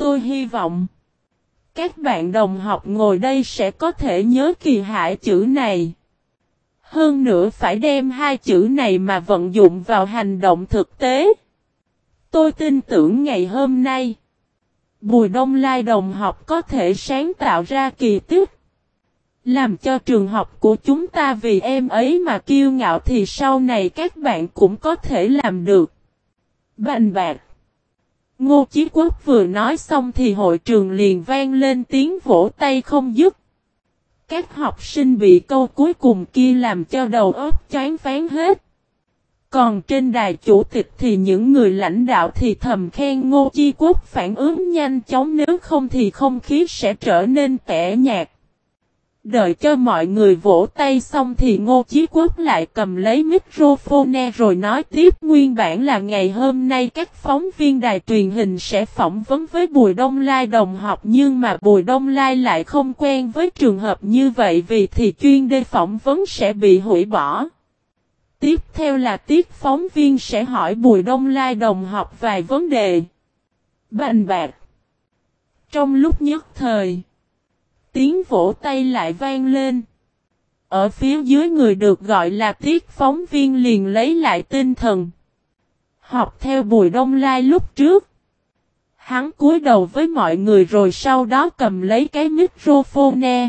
Tôi hy vọng các bạn đồng học ngồi đây sẽ có thể nhớ kỳ hải chữ này. Hơn nữa phải đem hai chữ này mà vận dụng vào hành động thực tế. Tôi tin tưởng ngày hôm nay, Bùi Đông Lai đồng học có thể sáng tạo ra kỳ tích. Làm cho trường học của chúng ta vì em ấy mà kiêu ngạo thì sau này các bạn cũng có thể làm được. Bành bạc. Ngô Chí Quốc vừa nói xong thì hội trường liền vang lên tiếng vỗ tay không dứt. Các học sinh bị câu cuối cùng kia làm cho đầu óc chán phán hết. Còn trên đài chủ tịch thì những người lãnh đạo thì thầm khen Ngô Chi Quốc phản ứng nhanh chóng, nếu không thì không khí sẽ trở nên tẻ nhạt. Đợi cho mọi người vỗ tay xong thì Ngô Chí Quốc lại cầm lấy microphone rồi nói tiếp nguyên bản là ngày hôm nay các phóng viên đài truyền hình sẽ phỏng vấn với Bùi Đông Lai đồng học nhưng mà Bùi Đông Lai lại không quen với trường hợp như vậy vì thì chuyên đề phỏng vấn sẽ bị hủy bỏ. Tiếp theo là tiết phóng viên sẽ hỏi Bùi Đông Lai đồng học vài vấn đề. Bành bạc. Trong lúc nhất thời tiếng vỗ tay lại vang lên. Ở phía dưới người được gọi là tiết phóng viên liền lấy lại tinh thần. Học theo Bùi Đông Lai lúc trước. Hắn cúi đầu với mọi người rồi sau đó cầm lấy cái microphone.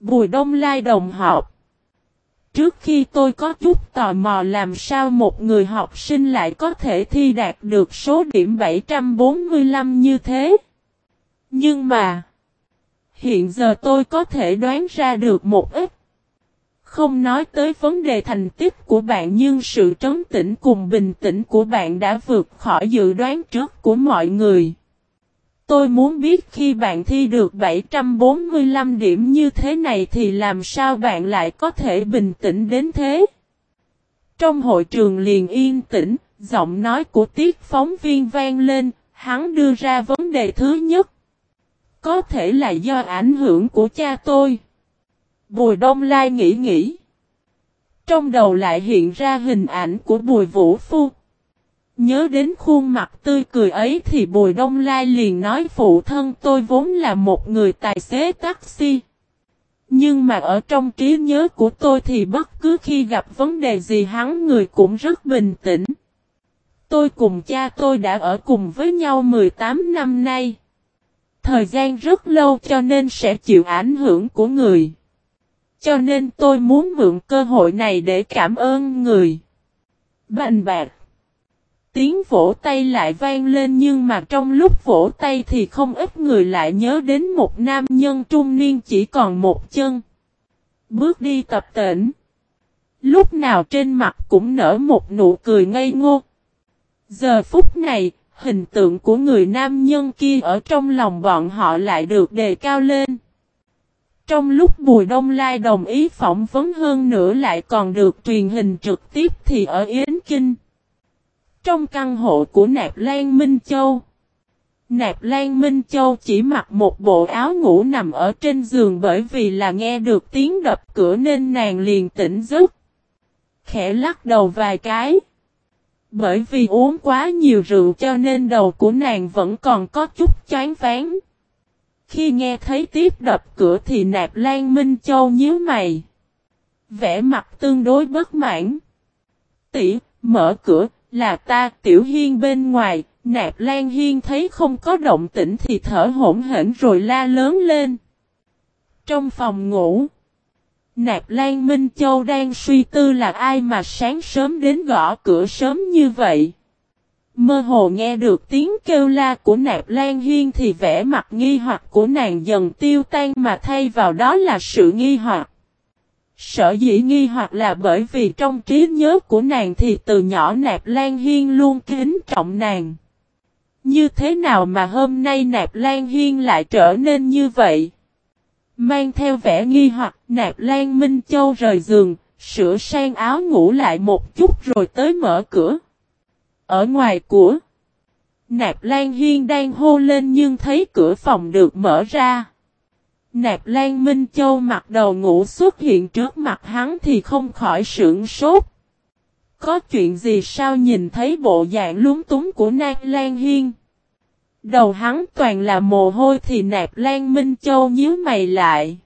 Bùi Đông Lai đồng học. Trước khi tôi có chút tò mò làm sao một người học sinh lại có thể thi đạt được số điểm 745 như thế. Nhưng mà, Hiện giờ tôi có thể đoán ra được một ít. Không nói tới vấn đề thành tích của bạn nhưng sự trấn tĩnh cùng bình tĩnh của bạn đã vượt khỏi dự đoán trước của mọi người. Tôi muốn biết khi bạn thi được 745 điểm như thế này thì làm sao bạn lại có thể bình tĩnh đến thế? Trong hội trường liền yên tĩnh, giọng nói của tiết phóng viên vang lên, hắn đưa ra vấn đề thứ nhất. Có thể là do ảnh hưởng của cha tôi. Bùi Đông Lai nghĩ nghĩ. Trong đầu lại hiện ra hình ảnh của Bùi Vũ Phu. Nhớ đến khuôn mặt tươi cười ấy thì Bùi Đông Lai liền nói phụ thân tôi vốn là một người tài xế taxi. Nhưng mà ở trong trí nhớ của tôi thì bất cứ khi gặp vấn đề gì hắn người cũng rất bình tĩnh. Tôi cùng cha tôi đã ở cùng với nhau 18 năm nay. Thời gian rất lâu cho nên sẽ chịu ảnh hưởng của người. Cho nên tôi muốn mượn cơ hội này để cảm ơn người. Bành bạc. Tiếng vỗ tay lại vang lên nhưng mà trong lúc vỗ tay thì không ít người lại nhớ đến một nam nhân trung niên chỉ còn một chân. Bước đi tập tỉnh. Lúc nào trên mặt cũng nở một nụ cười ngây ngô. Giờ phút này, hình tượng của người nam nhân kia ở trong lòng bọn họ lại được đề cao lên. Trong lúc Bùi Đông Lai đồng ý phỏng vấn hơn nữa lại còn được truyền hình trực tiếp thì ở Yến Kinh. Trong căn hộ của Nạp Lan Minh Châu. Nạp Lan Minh Châu chỉ mặc một bộ áo ngủ nằm ở trên giường bởi vì là nghe được tiếng đập cửa nên nàng liền tỉnh giấc. Khẽ lắc đầu vài cái. Bởi vì uống quá nhiều rượu cho nên đầu của nàng vẫn còn có chút chán ván. Khi nghe thấy tiếp đập cửa thì nạp Lan Minh Châu nhíu mày. Vẽ mặt tương đối bất mãn. Tỷ, mở cửa, là ta tiểu hiên bên ngoài, nạp Lan Hiên thấy không có động tĩnh thì thở hổn hển rồi la lớn lên. Trong phòng ngủ. Nạp Lan Minh Châu đang suy tư là ai mà sáng sớm đến gõ cửa sớm như vậy. Mơ hồ nghe được tiếng kêu la của Nạp Lan Hiên thì vẻ mặt nghi hoặc của nàng dần tiêu tan mà thay vào đó là sự nghi hoặc. Sở dĩ nghi hoặc là bởi vì trong trí nhớ của nàng thì từ nhỏ Nạp Lan Hiên luôn kính trọng nàng. Như thế nào mà hôm nay Nạp Lan Hiên lại trở nên như vậy? Mang theo vẻ nghi hoặc nạp Lan Minh Châu rời giường, sửa sang áo ngủ lại một chút rồi tới mở cửa. Ở ngoài cửa, Nạp Lan Hiên đang hô lên nhưng thấy cửa phòng được mở ra. Nạp Lan Minh Châu mặc đầu ngủ xuất hiện trước mặt hắn thì không khỏi sưởng sốt. Có chuyện gì sao nhìn thấy bộ dạng lúng túng của Nạp Lan Hiên? Đầu hắn toàn là mồ hôi thì nạp Lan Minh Châu nhíu mày lại.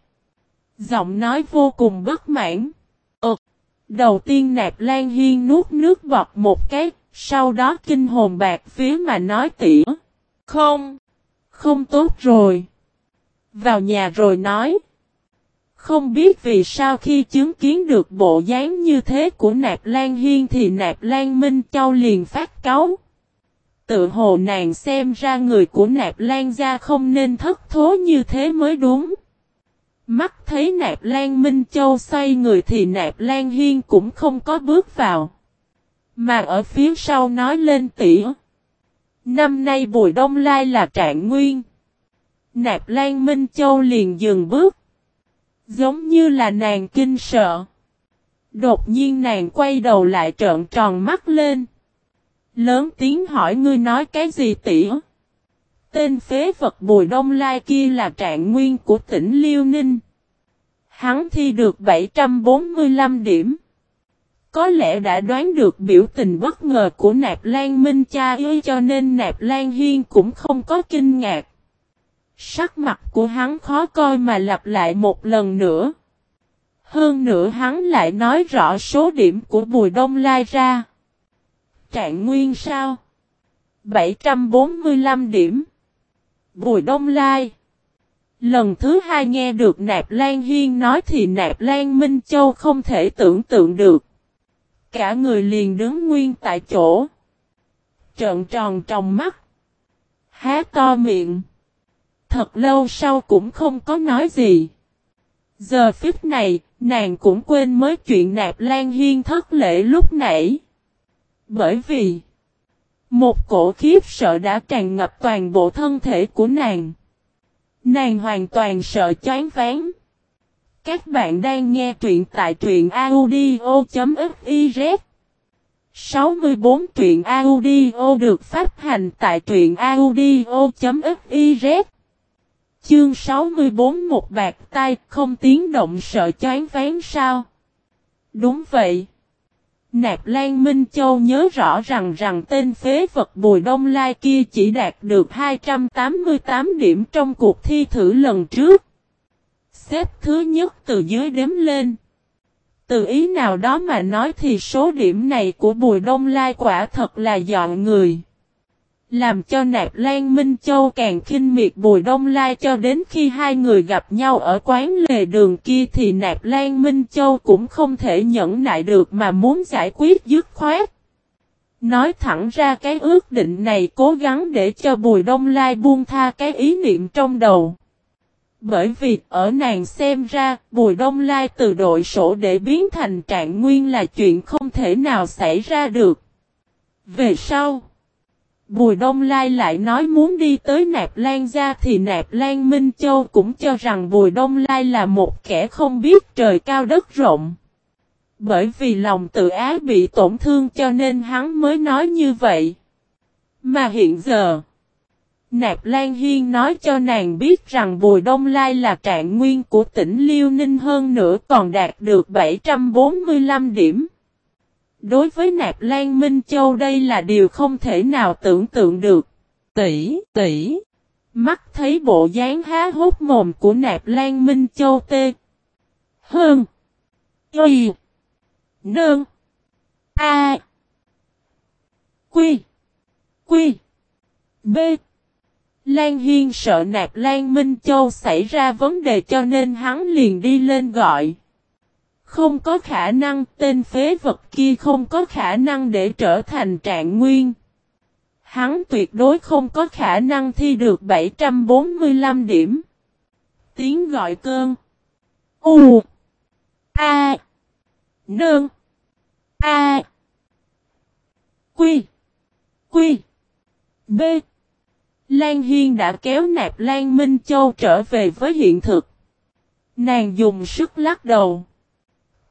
Giọng nói vô cùng bất mãn. Ừt. Đầu tiên nạp Lan Hiên nuốt nước bọt một cái, sau đó kinh hồn bạc phía mà nói tỉa. Không. Không tốt rồi. Vào nhà rồi nói. Không biết vì sao khi chứng kiến được bộ dáng như thế của Nạp Lan Hiên thì Nạp Lan Minh Châu liền phát cáu. Tự hồ nàng xem ra người của Nạp Lan gia không nên thất thố như thế mới đúng. Mắt thấy Nạp Lan Minh Châu xoay người thì Nạp Lan Hiên cũng không có bước vào. Mà ở phía sau nói lên tỉa. Năm nay Bùi Đông Lai là trạng nguyên. Nạp Lan Minh Châu liền dừng bước. Giống như là nàng kinh sợ. Đột nhiên nàng quay đầu lại trợn tròn mắt lên. Lớn tiếng hỏi ngươi nói cái gì tỉa? Tên phế vật Bùi Đông Lai kia là trạng nguyên của tỉnh Liêu Ninh. Hắn thi được 745 điểm. Có lẽ đã đoán được biểu tình bất ngờ của Nạp Lan Minh cha ơi cho nên Nạp Lan Hiên cũng không có kinh ngạc. Sắc mặt của hắn khó coi mà lặp lại một lần nữa. Hơn nữa hắn lại nói rõ số điểm của Bùi Đông Lai ra. Trạng nguyên sao? 745 điểm. Bùi Đông Lai. Lần thứ hai nghe được Nạp Lan Hiên nói thì Nạp Lan Minh Châu không thể tưởng tượng được. Cả người liền đứng nguyên tại chỗ. Trợn tròn trong mắt. Há to miệng. Thật lâu sau cũng không có nói gì. Giờ phút này, nàng cũng quên mới chuyện Nạp Lan Hiên thất lễ lúc nãy. Bởi vì, một cổ khiếp sợ đã tràn ngập toàn bộ thân thể của nàng. Nàng hoàn toàn sợ choáng váng. Các bạn đang nghe truyện tại truyện audio.fiz 64 truyện audio được phát hành tại truyện audio.fiz Chương 64 một bạc tay không tiếng động sợ choáng ván sao? Đúng vậy. Nạp Lan Minh Châu nhớ rõ rằng rằng tên phế vật Bùi Đông Lai kia chỉ đạt được 288 điểm trong cuộc thi thử lần trước. Xếp thứ nhất từ dưới đếm lên. Từ ý nào đó mà nói thì số điểm này của Bùi Đông Lai quả thật là dọn người. Làm cho Nạp Lan Minh Châu càng khinh miệt Bùi Đông Lai cho đến khi hai người gặp nhau ở quán lề đường kia thì Nạp Lan Minh Châu cũng không thể nhẫn nại được mà muốn giải quyết dứt khoát. Nói thẳng ra cái ước định này cố gắng để cho Bùi Đông Lai buông tha cái ý niệm trong đầu. Bởi vì ở nàng xem ra, Bùi Đông Lai từ đội sổ để biến thành trạng nguyên là chuyện không thể nào xảy ra được. Về sau Bùi Đông Lai lại nói muốn đi tới Nạp Lan gia thì Nạp Lan Minh Châu cũng cho rằng Bùi Đông Lai là một kẻ không biết trời cao đất rộng. Bởi vì lòng tự ái bị tổn thương cho nên hắn mới nói như vậy. Mà hiện giờ, Nạp Lan Hiên nói cho nàng biết rằng Bùi Đông Lai là trạng nguyên của tỉnh Liêu Ninh hơn nữa còn đạt được 745 điểm. Đối với Nạp Lan Minh Châu đây là điều không thể nào tưởng tượng được. Tỷ, tỷ. Mắt thấy bộ dáng há hốt mồm của Nạp Lan Minh Châu tê. Hơn. Y. Nương. A. Quy. Quy. B. Lan Hiên sợ Nạp Lan Minh Châu xảy ra vấn đề cho nên hắn liền đi lên gọi. Không có khả năng, tên phế vật kia không có khả năng để trở thành trạng nguyên. Hắn tuyệt đối không có khả năng thi được 745 điểm. Tiếng gọi cơn. U. A. Nương. A. Quy. Quy. B. Lan Hiên đã kéo nạp Lan Minh Châu trở về với hiện thực. Nàng dùng sức lắc đầu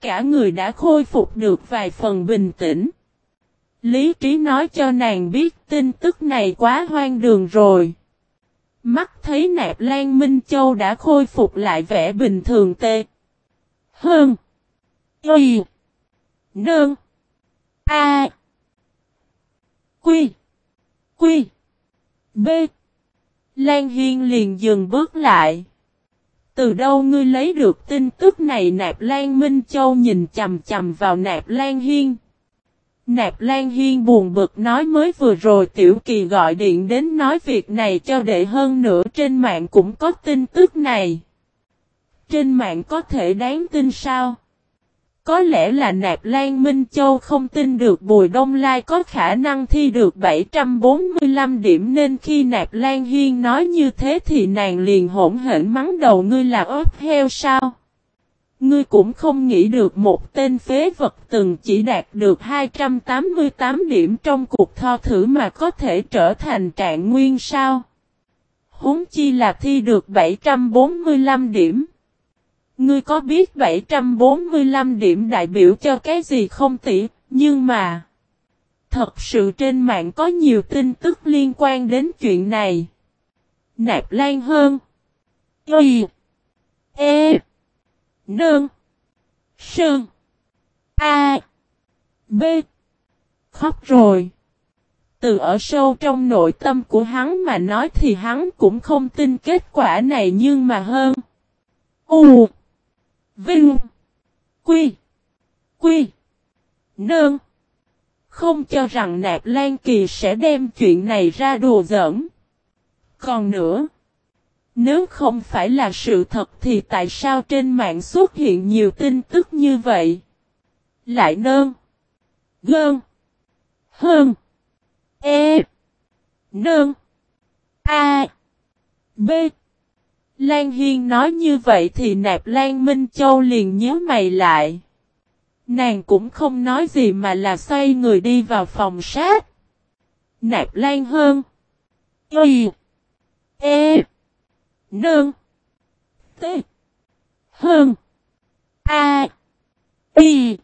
cả người đã khôi phục được vài phần bình tĩnh. Lý trí nói cho nàng biết tin tức này quá hoang đường rồi. Mắt thấy nạp Lan Minh Châu đã khôi phục lại vẻ bình thường tê. Hơn. Y. Nương. A. Quy. Quy. B. Lan Hiên liền dừng bước lại. Từ đâu ngươi lấy được tin tức này Nạp Lan Minh Châu nhìn chầm chầm vào Nạp Lan Hiên. Nạp Lan Hiên buồn bực nói mới vừa rồi Tiểu Kỳ gọi điện đến nói việc này cho đệ hơn nữa, trên mạng cũng có tin tức này. Trên mạng có thể đáng tin sao? Có lẽ là Nạp Lan Minh Châu không tin được Bùi Đông Lai có khả năng thi được 745 điểm nên khi Nạp Lan Hiên nói như thế thì nàng liền hỗn hển mắng đầu, ngươi là ớt heo sao? Ngươi cũng không nghĩ được một tên phế vật từng chỉ đạt được 288 điểm trong cuộc tho thử mà có thể trở thành trạng nguyên sao? Húng chi là thi được 745 điểm. Ngươi có biết 745 điểm đại biểu cho cái gì không tỷ, nhưng mà... Thật sự trên mạng có nhiều tin tức liên quan đến chuyện này. Nạp Lan Hơn Y E Nương Sơn A B Khóc rồi. Từ ở sâu trong nội tâm của hắn mà nói thì hắn cũng không tin kết quả này nhưng mà hơn. U Vinh. Quy. Quy. Nương. Không cho rằng Nạp Lan Kỳ sẽ đem chuyện này ra đùa giỡn. Còn nữa. Nếu không phải là sự thật thì tại sao trên mạng xuất hiện nhiều tin tức như vậy? Lại nơn. Gơn. Hơn. E. Nơn. A. B. Lan Hiên nói như vậy thì nạp Lan Minh Châu liền nhớ mày lại. Nàng cũng không nói gì mà là xoay người đi vào phòng sát. Nạp Lan hơn. Y. E. Nương. T. Hơn. A. Y.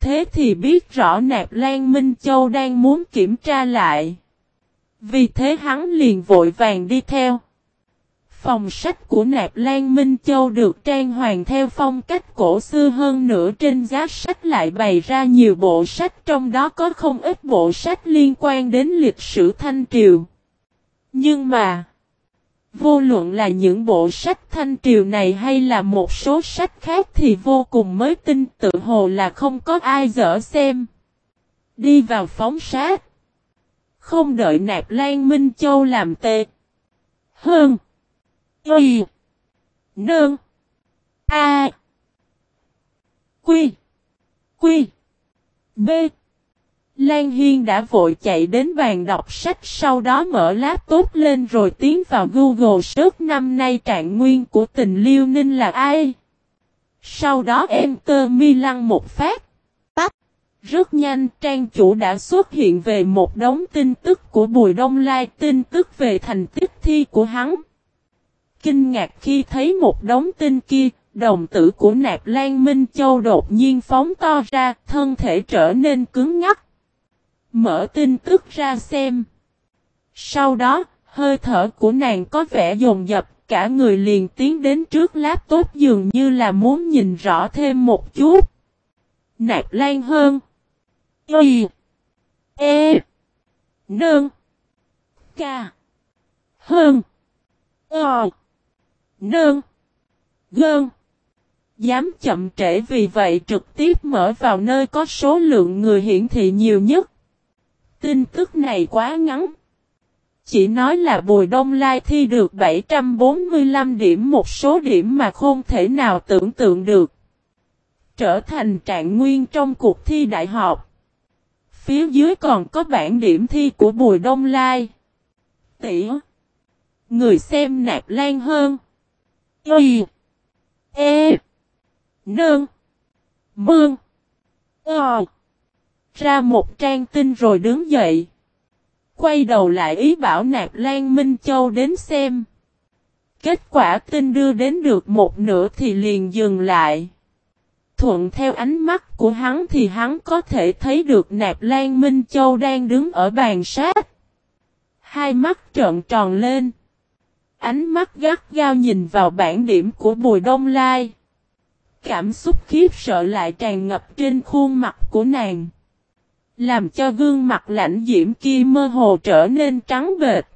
Thế thì biết rõ Nạp Lan Minh Châu đang muốn kiểm tra lại. Vì thế hắn liền vội vàng đi theo. Phòng sách của Nạp Lan Minh Châu được trang hoàng theo phong cách cổ xưa hơn nữa trên giá sách lại bày ra nhiều bộ sách trong đó có không ít bộ sách liên quan đến lịch sử Thanh Triều. Nhưng mà, vô luận là những bộ sách Thanh Triều này hay là một số sách khác thì vô cùng mới tin tự hồ là không có ai dở xem. Đi vào phóng sát. Không đợi Nạp Lan Minh Châu làm tệ. Hơn. Y. Nương. A. Quy. Quy. B. Lan Hiên đã vội chạy đến bàn đọc sách, sau đó mở laptop lên rồi tiến vào Google search năm nay trạng nguyên của tình Liêu Ninh là ai. Sau đó em tơ mi lăng một phát. Tắt. Rất nhanh, trang chủ đã xuất hiện về một đống tin tức của Bùi Đông Lai, tin tức về thành tích thi của hắn kinh ngạc khi thấy một đống tin kia, đồng tử của nạp Lan Minh Châu đột nhiên phóng to ra, thân thể trở nên cứng ngắc. Mở tin tức ra xem. Sau đó, hơi thở của nàng có vẻ dồn dập, cả người liền tiến đến trước laptop dường như là muốn nhìn rõ thêm một chút. Nạp Lan hơn. Y. E. Nương. Ca, Hơn. Ờ. Nương. Gơn. Dám chậm trễ vì vậy trực tiếp mở vào nơi có số lượng người hiển thị nhiều nhất. Tin tức này quá ngắn. Chỉ nói là Bùi Đông Lai thi được 745 điểm, một số điểm mà không thể nào tưởng tượng được. Trở thành trạng nguyên trong cuộc thi đại học. Phía dưới còn có bản điểm thi của Bùi Đông Lai. Tỉa. Người xem nạp lan hơn. Y. E. Nương. Mương. Ờ. Ra một trang tin rồi đứng dậy. Quay đầu lại ý bảo nạp Lan Minh Châu đến xem. Kết quả tin đưa đến được một nửa thì liền dừng lại. Thuận theo ánh mắt của hắn thì hắn có thể thấy được nạp Lan Minh Châu đang đứng ở bàn sát. Hai mắt trợn tròn lên. Ánh mắt gắt gao nhìn vào bản điểm của Bùi Đông Lai. Cảm xúc khiếp sợ lại tràn ngập trên khuôn mặt của nàng. Làm cho gương mặt lãnh diễm kia mơ hồ trở nên trắng bệt.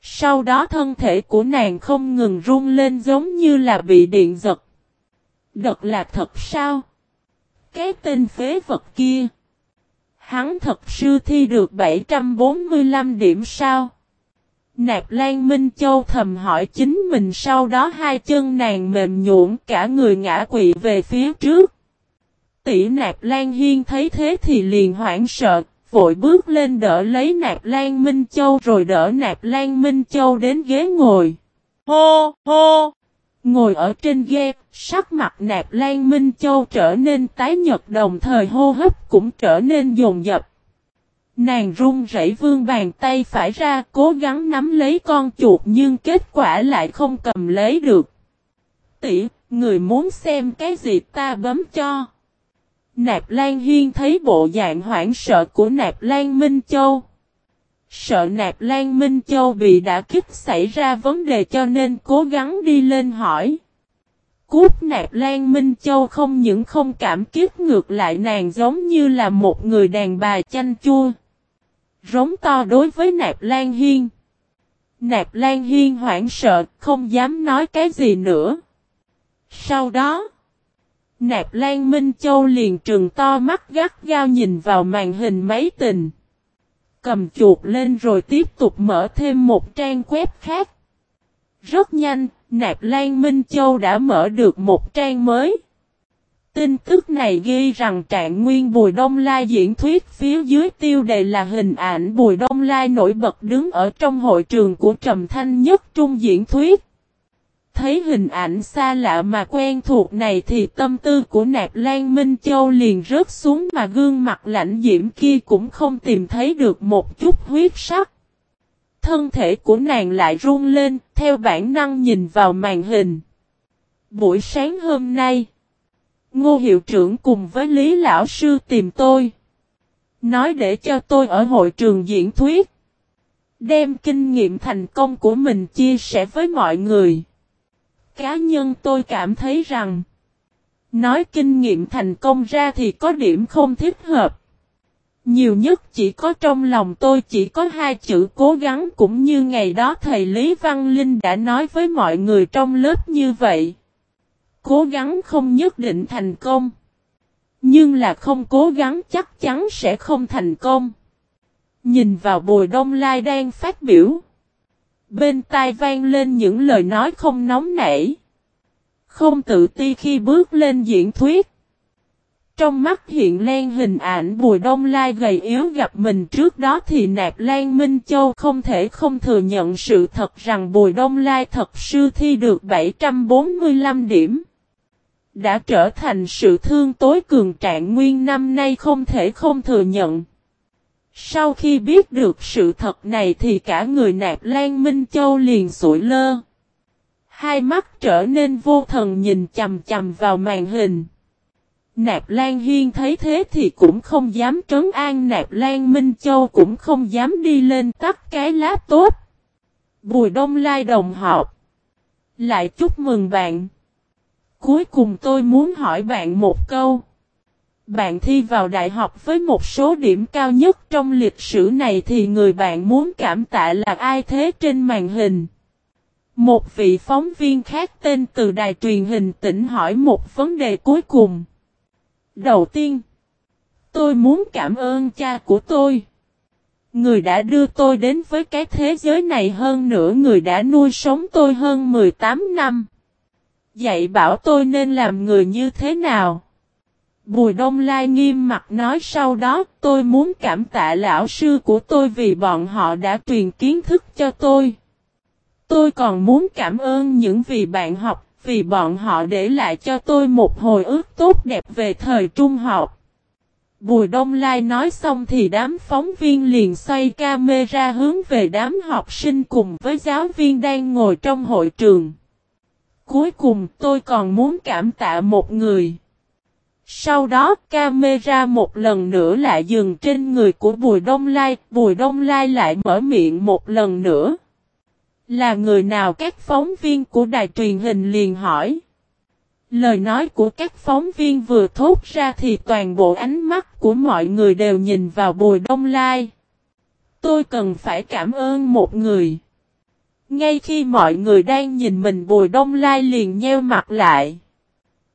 Sau đó thân thể của nàng không ngừng run lên giống như là bị điện giật. Đật là thật sao? Cái tên phế vật kia. Hắn thật sư thi được 745 điểm sao? Nạp Lan Minh Châu thầm hỏi chính mình sau đó hai chân nàng mềm nhũn cả người ngã quỵ về phía trước. Tỷ Nạp Lan Hiên thấy thế thì liền hoảng sợ, vội bước lên đỡ lấy Nạp Lan Minh Châu rồi đỡ Nạp Lan Minh Châu đến ghế ngồi. Hô, hô! Ngồi ở trên ghe, sắc mặt Nạp Lan Minh Châu trở nên tái nhật đồng thời hô hấp cũng trở nên dồn dập. Nàng run rẩy vương bàn tay phải ra cố gắng nắm lấy con chuột nhưng kết quả lại không cầm lấy được. Tỷ, người muốn xem cái gì ta bấm cho. Nạp Lan Hiên thấy bộ dạng hoảng sợ của Nạp Lan Minh Châu. Sợ Nạp Lan Minh Châu bị đã kích xảy ra vấn đề cho nên cố gắng đi lên hỏi. Cút Nạp Lan Minh Châu không những không cảm kiếp ngược lại nàng giống như là một người đàn bà chanh chua. Rống to đối với Nạp Lan Hiên. Nạp Lan Hiên hoảng sợ, không dám nói cái gì nữa. Sau đó, Nạp Lan Minh Châu liền trừng to mắt gắt gao nhìn vào màn hình máy tình. Cầm chuột lên rồi tiếp tục mở thêm một trang web khác. Rất nhanh, Nạp Lan Minh Châu đã mở được một trang mới. Tin tức này ghi rằng trạng nguyên Bùi Đông Lai diễn thuyết phía dưới tiêu đề là hình ảnh Bùi Đông Lai nổi bật đứng ở trong hội trường của Trầm Thanh Nhất Trung diễn thuyết. Thấy hình ảnh xa lạ mà quen thuộc này thì tâm tư của Nạp Lan Minh Châu liền rớt xuống mà gương mặt lạnh diễm kia cũng không tìm thấy được một chút huyết sắc. Thân thể của nàng lại run lên, theo bản năng nhìn vào màn hình. Buổi sáng hôm nay, Ngô hiệu trưởng cùng với Lý Lão Sư tìm tôi. Nói để cho tôi ở hội trường diễn thuyết. Đem kinh nghiệm thành công của mình chia sẻ với mọi người. Cá nhân tôi cảm thấy rằng. Nói kinh nghiệm thành công ra thì có điểm không thích hợp. Nhiều nhất chỉ có trong lòng tôi chỉ có hai chữ cố gắng cũng như ngày đó thầy Lý Văn Linh đã nói với mọi người trong lớp như vậy. Cố gắng không nhất định thành công. Nhưng là không cố gắng chắc chắn sẽ không thành công. Nhìn vào bùi đông lai đang phát biểu. Bên tai vang lên những lời nói không nóng nảy. Không tự ti khi bước lên diễn thuyết. Trong mắt hiện lên hình ảnh Bùi Đông Lai gầy yếu gặp mình trước đó thì Nạp Lan Minh Châu không thể không thừa nhận sự thật rằng Bùi Đông Lai thật sư thi được 745 điểm đã trở thành sự thương tối cường trạng nguyên năm nay không thể không thừa nhận. Sau khi biết được sự thật này thì cả người nạp Lan Minh Châu liền sủi lơ. Hai mắt trở nên vô thần nhìn chầm chầm vào màn hình. Nạp Lan Hiên thấy thế thì cũng không dám trấn an, Nạp Lan Minh Châu cũng không dám đi lên tắt cái laptop. Bùi Đông Lai đồng họp. Lại chúc mừng bạn. Cuối cùng tôi muốn hỏi bạn một câu. Bạn thi vào đại học với một số điểm cao nhất trong lịch sử này thì người bạn muốn cảm tạ là ai thế trên màn hình? Một vị phóng viên khác tên từ đài truyền hình tỉnh hỏi một vấn đề cuối cùng. Đầu tiên, tôi muốn cảm ơn cha của tôi. Người đã đưa tôi đến với cái thế giới này hơn nữa người đã nuôi sống tôi hơn 18 năm. Dạy bảo tôi nên làm người như thế nào. Bùi Đông Lai nghiêm mặt nói sau đó, tôi muốn cảm tạ lão sư của tôi vì bọn họ đã truyền kiến thức cho tôi. Tôi còn muốn cảm ơn những vị bạn học, vì bọn họ để lại cho tôi một hồi ước tốt đẹp về thời trung học. Bùi Đông Lai nói xong thì đám phóng viên liền xoay camera hướng về đám học sinh cùng với giáo viên đang ngồi trong hội trường. Cuối cùng tôi còn muốn cảm tạ một người. Sau đó camera một lần nữa lại dừng trên người của Bùi Đông Lai, Bùi Đông Lai lại mở miệng một lần nữa. Là người nào các phóng viên của đài truyền hình liền hỏi. Lời nói của các phóng viên vừa thốt ra thì toàn bộ ánh mắt của mọi người đều nhìn vào Bùi Đông Lai. Tôi cần phải cảm ơn một người. Ngay khi mọi người đang nhìn mình Bùi Đông Lai liền nheo mặt lại.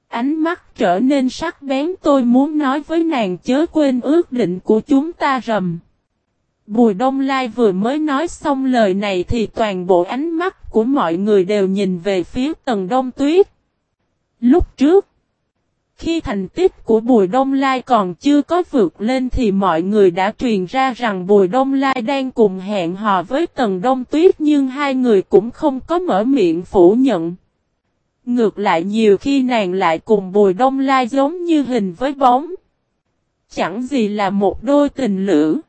Ánh mắt trở nên sắc bén tôi muốn nói với nàng chớ quên ước định của chúng ta rầm. Bùi Đông Lai vừa mới nói xong lời này thì toàn bộ ánh mắt của mọi người đều nhìn về phía tầng đông tuyết. Lúc trước, khi thành tích của Bùi Đông Lai còn chưa có vượt lên thì mọi người đã truyền ra rằng Bùi Đông Lai đang cùng hẹn hò với Tần Đông Tuyết nhưng hai người cũng không có mở miệng phủ nhận. Ngược lại nhiều khi nàng lại cùng Bùi Đông Lai giống như hình với bóng. Chẳng gì là một đôi tình lữ.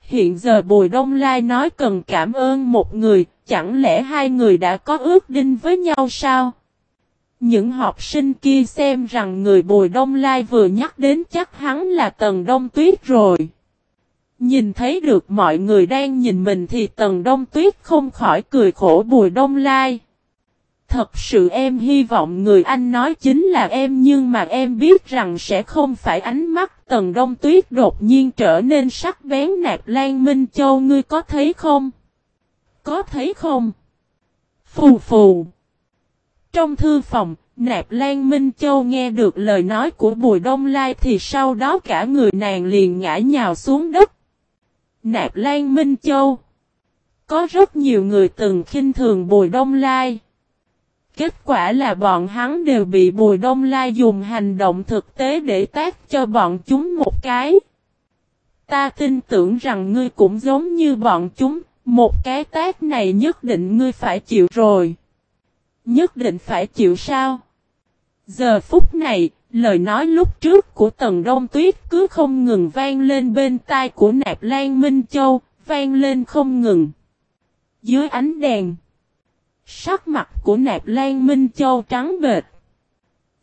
Hiện giờ Bùi Đông Lai nói cần cảm ơn một người, chẳng lẽ hai người đã có ước định với nhau sao? Những học sinh kia xem rằng người Bùi Đông Lai vừa nhắc đến chắc hắn là Tần Đông Tuyết rồi. Nhìn thấy được mọi người đang nhìn mình thì Tần Đông Tuyết không khỏi cười khổ Bùi Đông Lai. Thật sự em hy vọng người anh nói chính là em nhưng mà em biết rằng sẽ không phải ánh mắt Tần Đông Tuyết đột nhiên trở nên sắc bén nạp Lan Minh Châu, ngươi có thấy không? Có thấy không? Phù phù. Trong thư phòng, Nạp Lan Minh Châu nghe được lời nói của Bùi Đông Lai thì sau đó cả người nàng liền ngã nhào xuống đất. Nạp Lan Minh Châu Có rất nhiều người từng khinh thường Bùi Đông Lai. Kết quả là bọn hắn đều bị Bùi Đông Lai dùng hành động thực tế để tác cho bọn chúng một cái. Ta tin tưởng rằng ngươi cũng giống như bọn chúng, một cái tác này nhất định ngươi phải chịu rồi. Nhất định phải chịu sao? Giờ phút này, lời nói lúc trước của Tần Đông Tuyết cứ không ngừng vang lên bên tai của Nạp Lan Minh Châu, vang lên không ngừng. Dưới ánh đèn, sắc mặt của Nạp Lan Minh Châu trắng bệt.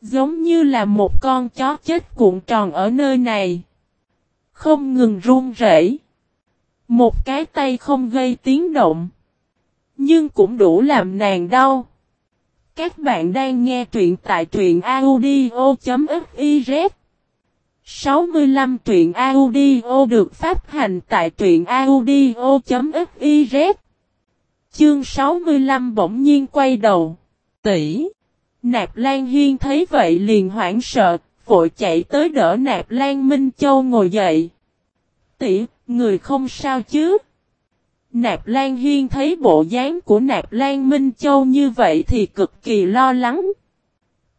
Giống như là một con chó chết cuộn tròn ở nơi này. Không ngừng run rẩy. Một cái tay không gây tiếng động. Nhưng cũng đủ làm nàng đau. Các bạn đang nghe truyện tại truyện audio.fiz 65 truyện audio được phát hành tại truyện audio.fiz Chương 65 bỗng nhiên quay đầu. Tỷ! Nạp Lan Hiên thấy vậy liền hoảng sợ, vội chạy tới đỡ Nạp Lan Minh Châu ngồi dậy. Tỷ, người không sao chứ? Nạp Lan Hiên thấy bộ dáng của Nạp Lan Minh Châu như vậy thì cực kỳ lo lắng.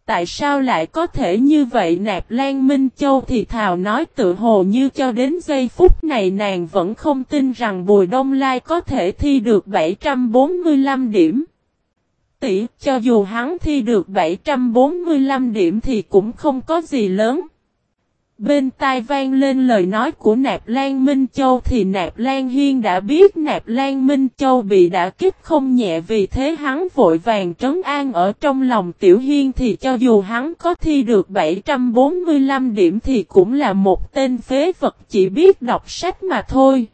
Tại sao lại có thể như vậy Nạp Lan Minh Châu thì thào nói tự hồ như cho đến giây phút này nàng vẫn không tin rằng Bùi Đông Lai có thể thi được 745 điểm. Tỷ, cho dù hắn thi được 745 điểm thì cũng không có gì lớn. Bên tai vang lên lời nói của Nạp Lan Minh Châu thì Nạp Lan Hiên đã biết Nạp Lan Minh Châu bị đả kích không nhẹ vì thế hắn vội vàng trấn an ở trong lòng Tiểu Hiên thì cho dù hắn có thi được 745 điểm thì cũng là một tên phế vật chỉ biết đọc sách mà thôi.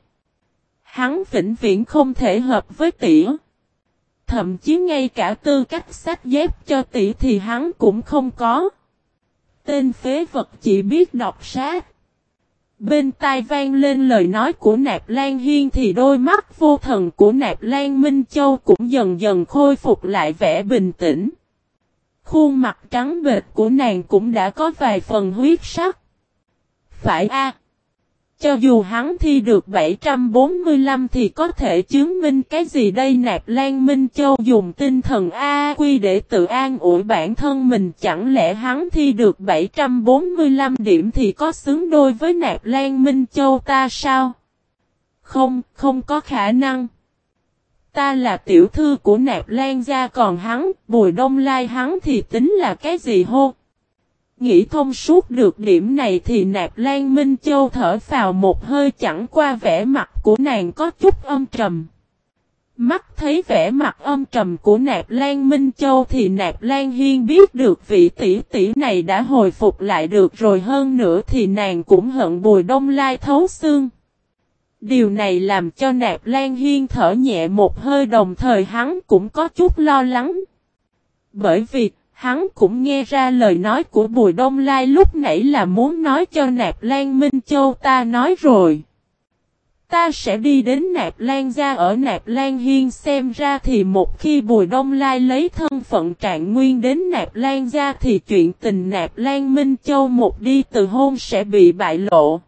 Hắn vĩnh viễn không thể hợp với tỉa. Thậm chí ngay cả tư cách sách dép cho tỷ thì hắn cũng không có. Tên phế vật chỉ biết đọc sát. Bên tai vang lên lời nói của Nạp Lan Hiên thì đôi mắt vô thần của Nạp Lan Minh Châu cũng dần dần khôi phục lại vẻ bình tĩnh. Khuôn mặt trắng bệt của nàng cũng đã có vài phần huyết sắc. Phải a cho dù hắn thi được 745 thì có thể chứng minh cái gì đây nạp Lan Minh Châu dùng tinh thần A quy để tự an ủi bản thân mình chẳng lẽ hắn thi được 745 điểm thì có xứng đôi với nạp Lan Minh Châu ta sao? Không, không có khả năng. Ta là tiểu thư của nạp Lan gia còn hắn, bùi đông lai hắn thì tính là cái gì hô? Nghĩ thông suốt được điểm này thì nạp Lan Minh Châu thở vào một hơi chẳng qua vẻ mặt của nàng có chút âm trầm. Mắt thấy vẻ mặt âm trầm của nạp Lan Minh Châu thì nạp Lan Hiên biết được vị tỷ tỷ này đã hồi phục lại được rồi hơn nữa thì nàng cũng hận bùi đông lai thấu xương. Điều này làm cho nạp Lan Hiên thở nhẹ một hơi đồng thời hắn cũng có chút lo lắng. Bởi vì Hắn cũng nghe ra lời nói của Bùi Đông Lai lúc nãy là muốn nói cho Nạp Lan Minh Châu, ta nói rồi. Ta sẽ đi đến Nạp Lan gia, ở Nạp Lan Hiên xem ra thì một khi Bùi Đông Lai lấy thân phận trạng nguyên đến Nạp Lan gia thì chuyện tình Nạp Lan Minh Châu một đi từ hôn sẽ bị bại lộ.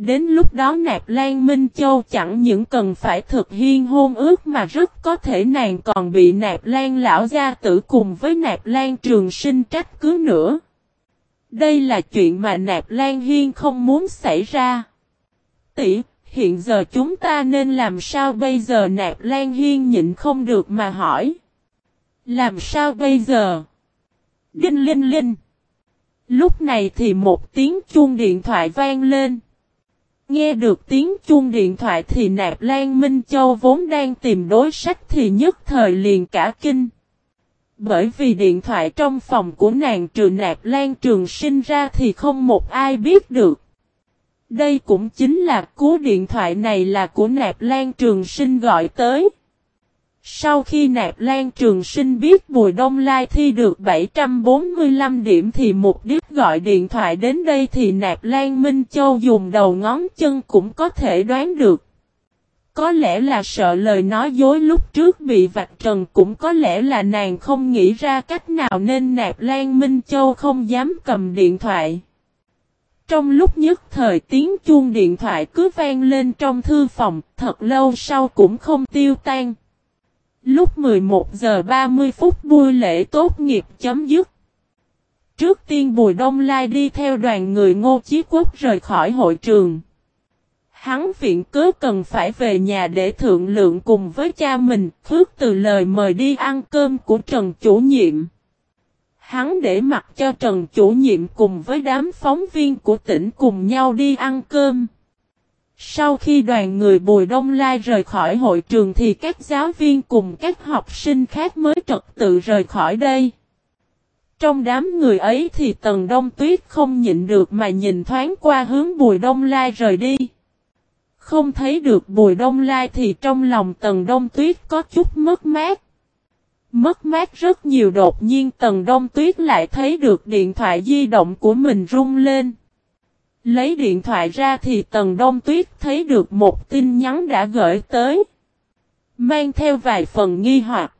Đến lúc đó Nạp Lan Minh Châu chẳng những cần phải thực hiện hôn ước mà rất có thể nàng còn bị Nạp Lan lão gia tử cùng với Nạp Lan trường sinh trách cứ nữa. Đây là chuyện mà Nạp Lan Hiên không muốn xảy ra. Tỷ, hiện giờ chúng ta nên làm sao bây giờ Nạp Lan Hiên nhịn không được mà hỏi. Làm sao bây giờ? Đinh linh linh. Lúc này thì một tiếng chuông điện thoại vang lên. Nghe được tiếng chuông điện thoại thì Nạp Lan Minh Châu vốn đang tìm đối sách thì nhất thời liền cả kinh. Bởi vì điện thoại trong phòng của nàng trừ Nạp Lan Trường sinh ra thì không một ai biết được. Đây cũng chính là cú điện thoại này là của Nạp Lan Trường sinh gọi tới. Sau khi Nạp Lan Trường Sinh biết Bùi Đông Lai thi được 745 điểm thì một đích gọi điện thoại đến đây thì Nạp Lan Minh Châu dùng đầu ngón chân cũng có thể đoán được. Có lẽ là sợ lời nói dối lúc trước bị vạch trần cũng có lẽ là nàng không nghĩ ra cách nào nên Nạp Lan Minh Châu không dám cầm điện thoại. Trong lúc nhất thời tiếng chuông điện thoại cứ vang lên trong thư phòng, thật lâu sau cũng không tiêu tan. Lúc 11 giờ 30 phút buổi lễ tốt nghiệp chấm dứt. Trước tiên Bùi Đông Lai đi theo đoàn người Ngô Chí Quốc rời khỏi hội trường. Hắn viện cớ cần phải về nhà để thượng lượng cùng với cha mình, khước từ lời mời đi ăn cơm của Trần Chủ nhiệm. Hắn để mặc cho Trần Chủ nhiệm cùng với đám phóng viên của tỉnh cùng nhau đi ăn cơm. Sau khi đoàn người Bùi Đông Lai rời khỏi hội trường thì các giáo viên cùng các học sinh khác mới trật tự rời khỏi đây. Trong đám người ấy thì Tần Đông Tuyết không nhịn được mà nhìn thoáng qua hướng Bùi Đông Lai rời đi. Không thấy được Bùi Đông Lai thì trong lòng Tần Đông Tuyết có chút mất mát. Mất mát rất nhiều đột nhiên Tần Đông Tuyết lại thấy được điện thoại di động của mình rung lên. Lấy điện thoại ra thì Tần Đông Tuyết thấy được một tin nhắn đã gửi tới. Mang theo vài phần nghi hoặc.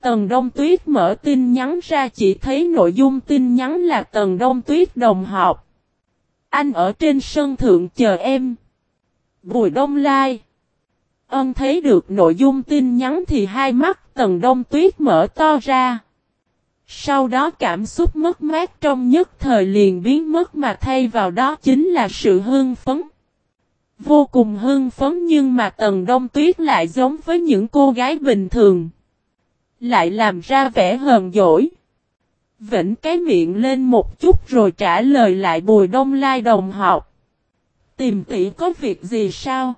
Tần Đông Tuyết mở tin nhắn ra chỉ thấy nội dung tin nhắn là Tần Đông Tuyết đồng học. Anh ở trên sân thượng chờ em. Bùi Đông Lai. Ân thấy được nội dung tin nhắn thì hai mắt Tần Đông Tuyết mở to ra. Sau đó cảm xúc mất mát trong nhất thời liền biến mất mà thay vào đó chính là sự hưng phấn. Vô cùng hưng phấn nhưng mà Tần Đông Tuyết lại giống với những cô gái bình thường. Lại làm ra vẻ hờn dỗi. Vĩnh cái miệng lên một chút rồi trả lời lại Bùi Đông Lai đồng học. Tìm tỷ có việc gì sao?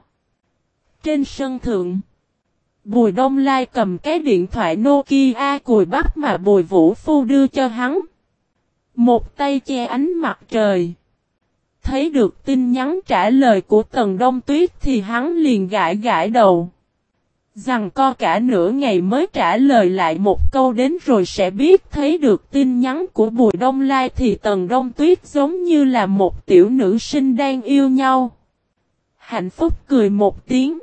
Trên sân thượng. Bùi Đông Lai cầm cái điện thoại Nokia cùi bắp mà Bùi Vũ Phu đưa cho hắn. Một tay che ánh mặt trời. Thấy được tin nhắn trả lời của Tần Đông Tuyết thì hắn liền gãi gãi đầu. Rằng co cả nửa ngày mới trả lời lại một câu đến rồi sẽ biết thấy được tin nhắn của Bùi Đông Lai thì Tần Đông Tuyết giống như là một tiểu nữ sinh đang yêu nhau. Hạnh phúc cười một tiếng.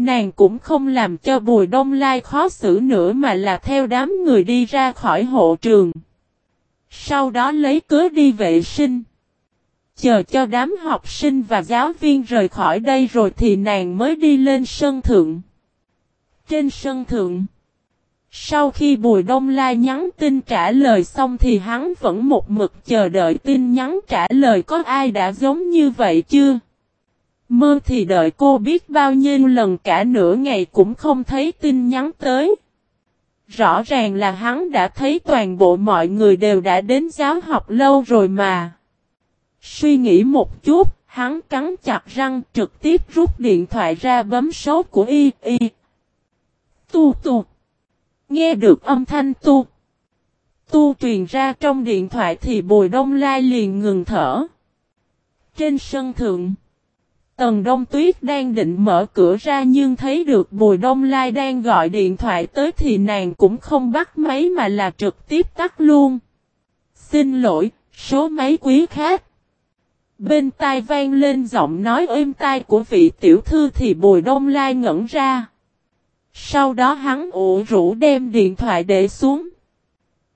Nàng cũng không làm cho Bùi Đông Lai khó xử nữa mà là theo đám người đi ra khỏi hộ trường. Sau đó lấy cớ đi vệ sinh. Chờ cho đám học sinh và giáo viên rời khỏi đây rồi thì nàng mới đi lên sân thượng. Trên sân thượng. Sau khi Bùi Đông Lai nhắn tin trả lời xong thì hắn vẫn một mực chờ đợi tin nhắn trả lời có ai đã giống như vậy chưa? Mơ thì đợi cô biết bao nhiêu lần cả nửa ngày cũng không thấy tin nhắn tới. Rõ ràng là hắn đã thấy toàn bộ mọi người đều đã đến giáo học lâu rồi mà. Suy nghĩ một chút, hắn cắn chặt răng trực tiếp rút điện thoại ra bấm số của y y. Tu tu. Nghe được âm thanh tu. Tu truyền ra trong điện thoại thì Bùi Đông Lai liền ngừng thở. Trên sân thượng. Tần Đông Tuyết đang định mở cửa ra nhưng thấy được Bùi Đông Lai đang gọi điện thoại tới thì nàng cũng không bắt máy mà là trực tiếp tắt luôn. Xin lỗi, số máy quý khác. Bên tai vang lên giọng nói êm tai của vị tiểu thư thì Bùi Đông Lai ngẩn ra. Sau đó hắn ủ rũ đem điện thoại để xuống.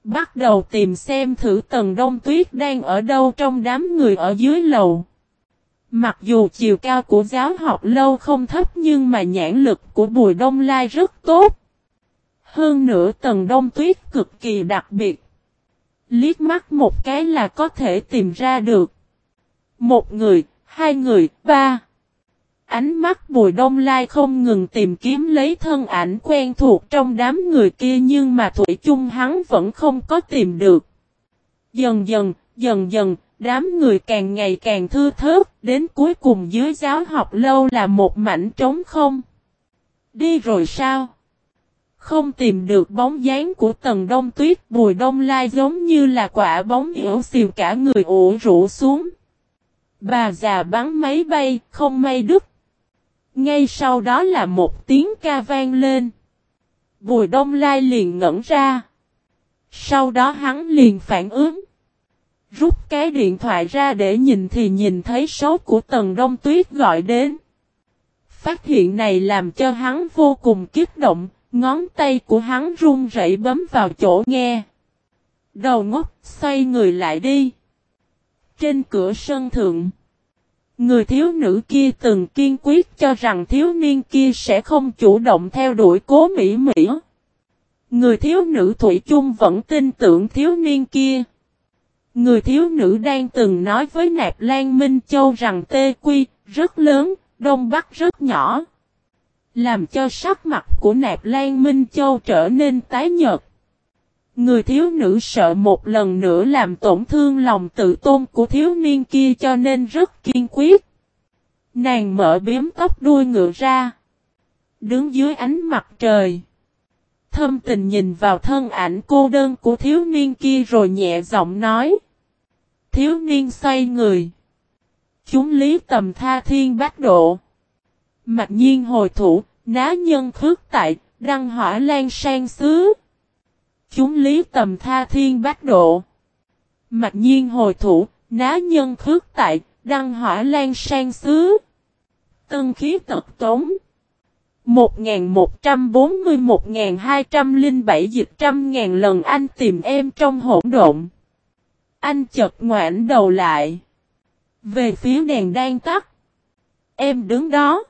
Bắt đầu tìm xem thử Tần đông tuyết đang ở đâu trong đám người ở dưới lầu. Mặc dù chiều cao của giáo học lâu không thấp nhưng mà nhãn lực của Bùi Đông Lai rất tốt. Hơn nữa tầng đông tuyết cực kỳ đặc biệt. Liếc mắt một cái là có thể tìm ra được. Một người, hai người, ba. Ánh mắt Bùi Đông Lai không ngừng tìm kiếm lấy thân ảnh quen thuộc trong đám người kia nhưng mà Thủy chung hắn vẫn không có tìm được. Dần dần, dần dần, đám người càng ngày càng thư thớt, đến cuối cùng dưới giáo học lâu là một mảnh trống không. Đi rồi sao? Không tìm được bóng dáng của tầng đông tuyết bùi đông lai giống như là quả bóng yếu xìu cả người ủ rũ xuống. Bà già bắn máy bay, không may đứt. Ngay sau đó là một tiếng ca vang lên. Bùi đông lai liền ngẩn ra. Sau đó hắn liền phản ứng. Rút cái điện thoại ra để nhìn thì nhìn thấy số của Tần đông tuyết gọi đến. Phát hiện này làm cho hắn vô cùng kích động, ngón tay của hắn run rẩy bấm vào chỗ nghe. Đầu ngốc xoay người lại đi. Trên cửa sân thượng. Người thiếu nữ kia từng kiên quyết cho rằng thiếu niên kia sẽ không chủ động theo đuổi cố Mỹ Mỹ. Người thiếu nữ Thủy chung vẫn tin tưởng thiếu niên kia. Người thiếu nữ đang từng nói với Nạp Lan Minh Châu rằng tê quy rất lớn, đông bắc rất nhỏ. Làm cho sắc mặt của Nạp Lan Minh Châu trở nên tái nhợt. Người thiếu nữ sợ một lần nữa làm tổn thương lòng tự tôn của thiếu niên kia cho nên rất kiên quyết. Nàng mở biếm tóc đuôi ngựa ra. Đứng dưới ánh mặt trời. Thâm tình nhìn vào thân ảnh cô đơn của thiếu niên kia rồi nhẹ giọng nói. Thiếu niên xoay người. Chúng lý tầm tha thiên bát độ. Mặc nhiên hồi thủ, ná nhân khước tại, đăng hỏa lan sang xứ. Chúng lý tầm tha thiên bát độ. Mặc nhiên hồi thủ, ná nhân khước tại, đăng hỏa lan sang xứ. Tân khí tật tống. 1140-1207 dịch trăm ngàn lần anh tìm em trong hỗn độn. Anh chợt ngoãn đầu lại. Về phía đèn đang tắt. Em đứng đó.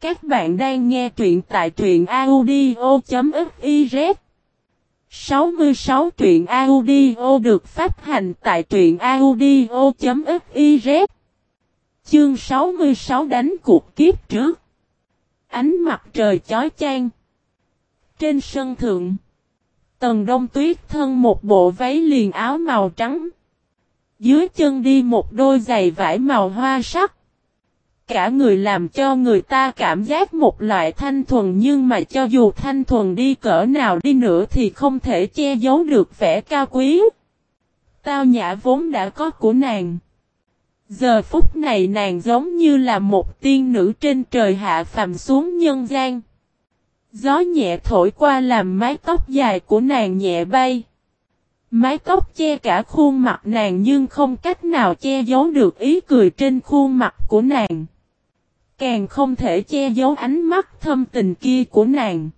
Các bạn đang nghe truyện tại truyện audio.fiz 66 truyện audio được phát hành tại truyện audio.fiz Chương 66 đánh cuộc kiếp trước Ánh mặt trời chói chang Trên sân thượng, Tần đông tuyết thân một bộ váy liền áo màu trắng Dưới chân đi một đôi giày vải màu hoa sắc Cả người làm cho người ta cảm giác một loại thanh thuần nhưng mà cho dù thanh thuần đi cỡ nào đi nữa thì không thể che giấu được vẻ cao quý. Tao nhã vốn đã có của nàng. Giờ phút này nàng giống như là một tiên nữ trên trời hạ phàm xuống nhân gian. Gió nhẹ thổi qua làm mái tóc dài của nàng nhẹ bay. Mái tóc che cả khuôn mặt nàng nhưng không cách nào che giấu được ý cười trên khuôn mặt của nàng. Càng không thể che giấu ánh mắt thâm tình kia của nàng.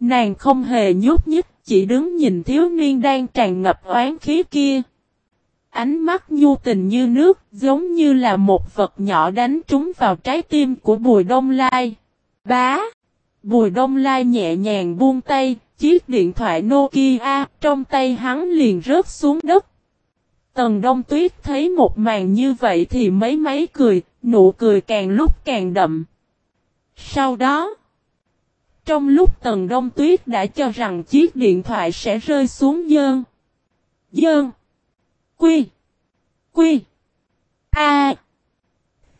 Nàng không hề nhút nhích, chỉ đứng nhìn thiếu niên đang tràn ngập oán khí kia. Ánh mắt nhu tình như nước, giống như là một vật nhỏ đánh trúng vào trái tim của Bùi Đông Lai. Bá! Bùi Đông Lai nhẹ nhàng buông tay, chiếc điện thoại Nokia trong tay hắn liền rớt xuống đất. Tần Đông Tuyết thấy một màn như vậy thì mấy mấy cười, nụ cười càng lúc càng đậm. Sau đó, trong lúc Tần Đông Tuyết đã cho rằng chiếc điện thoại sẽ rơi xuống dơn. Dơn. Quy. Quy. A.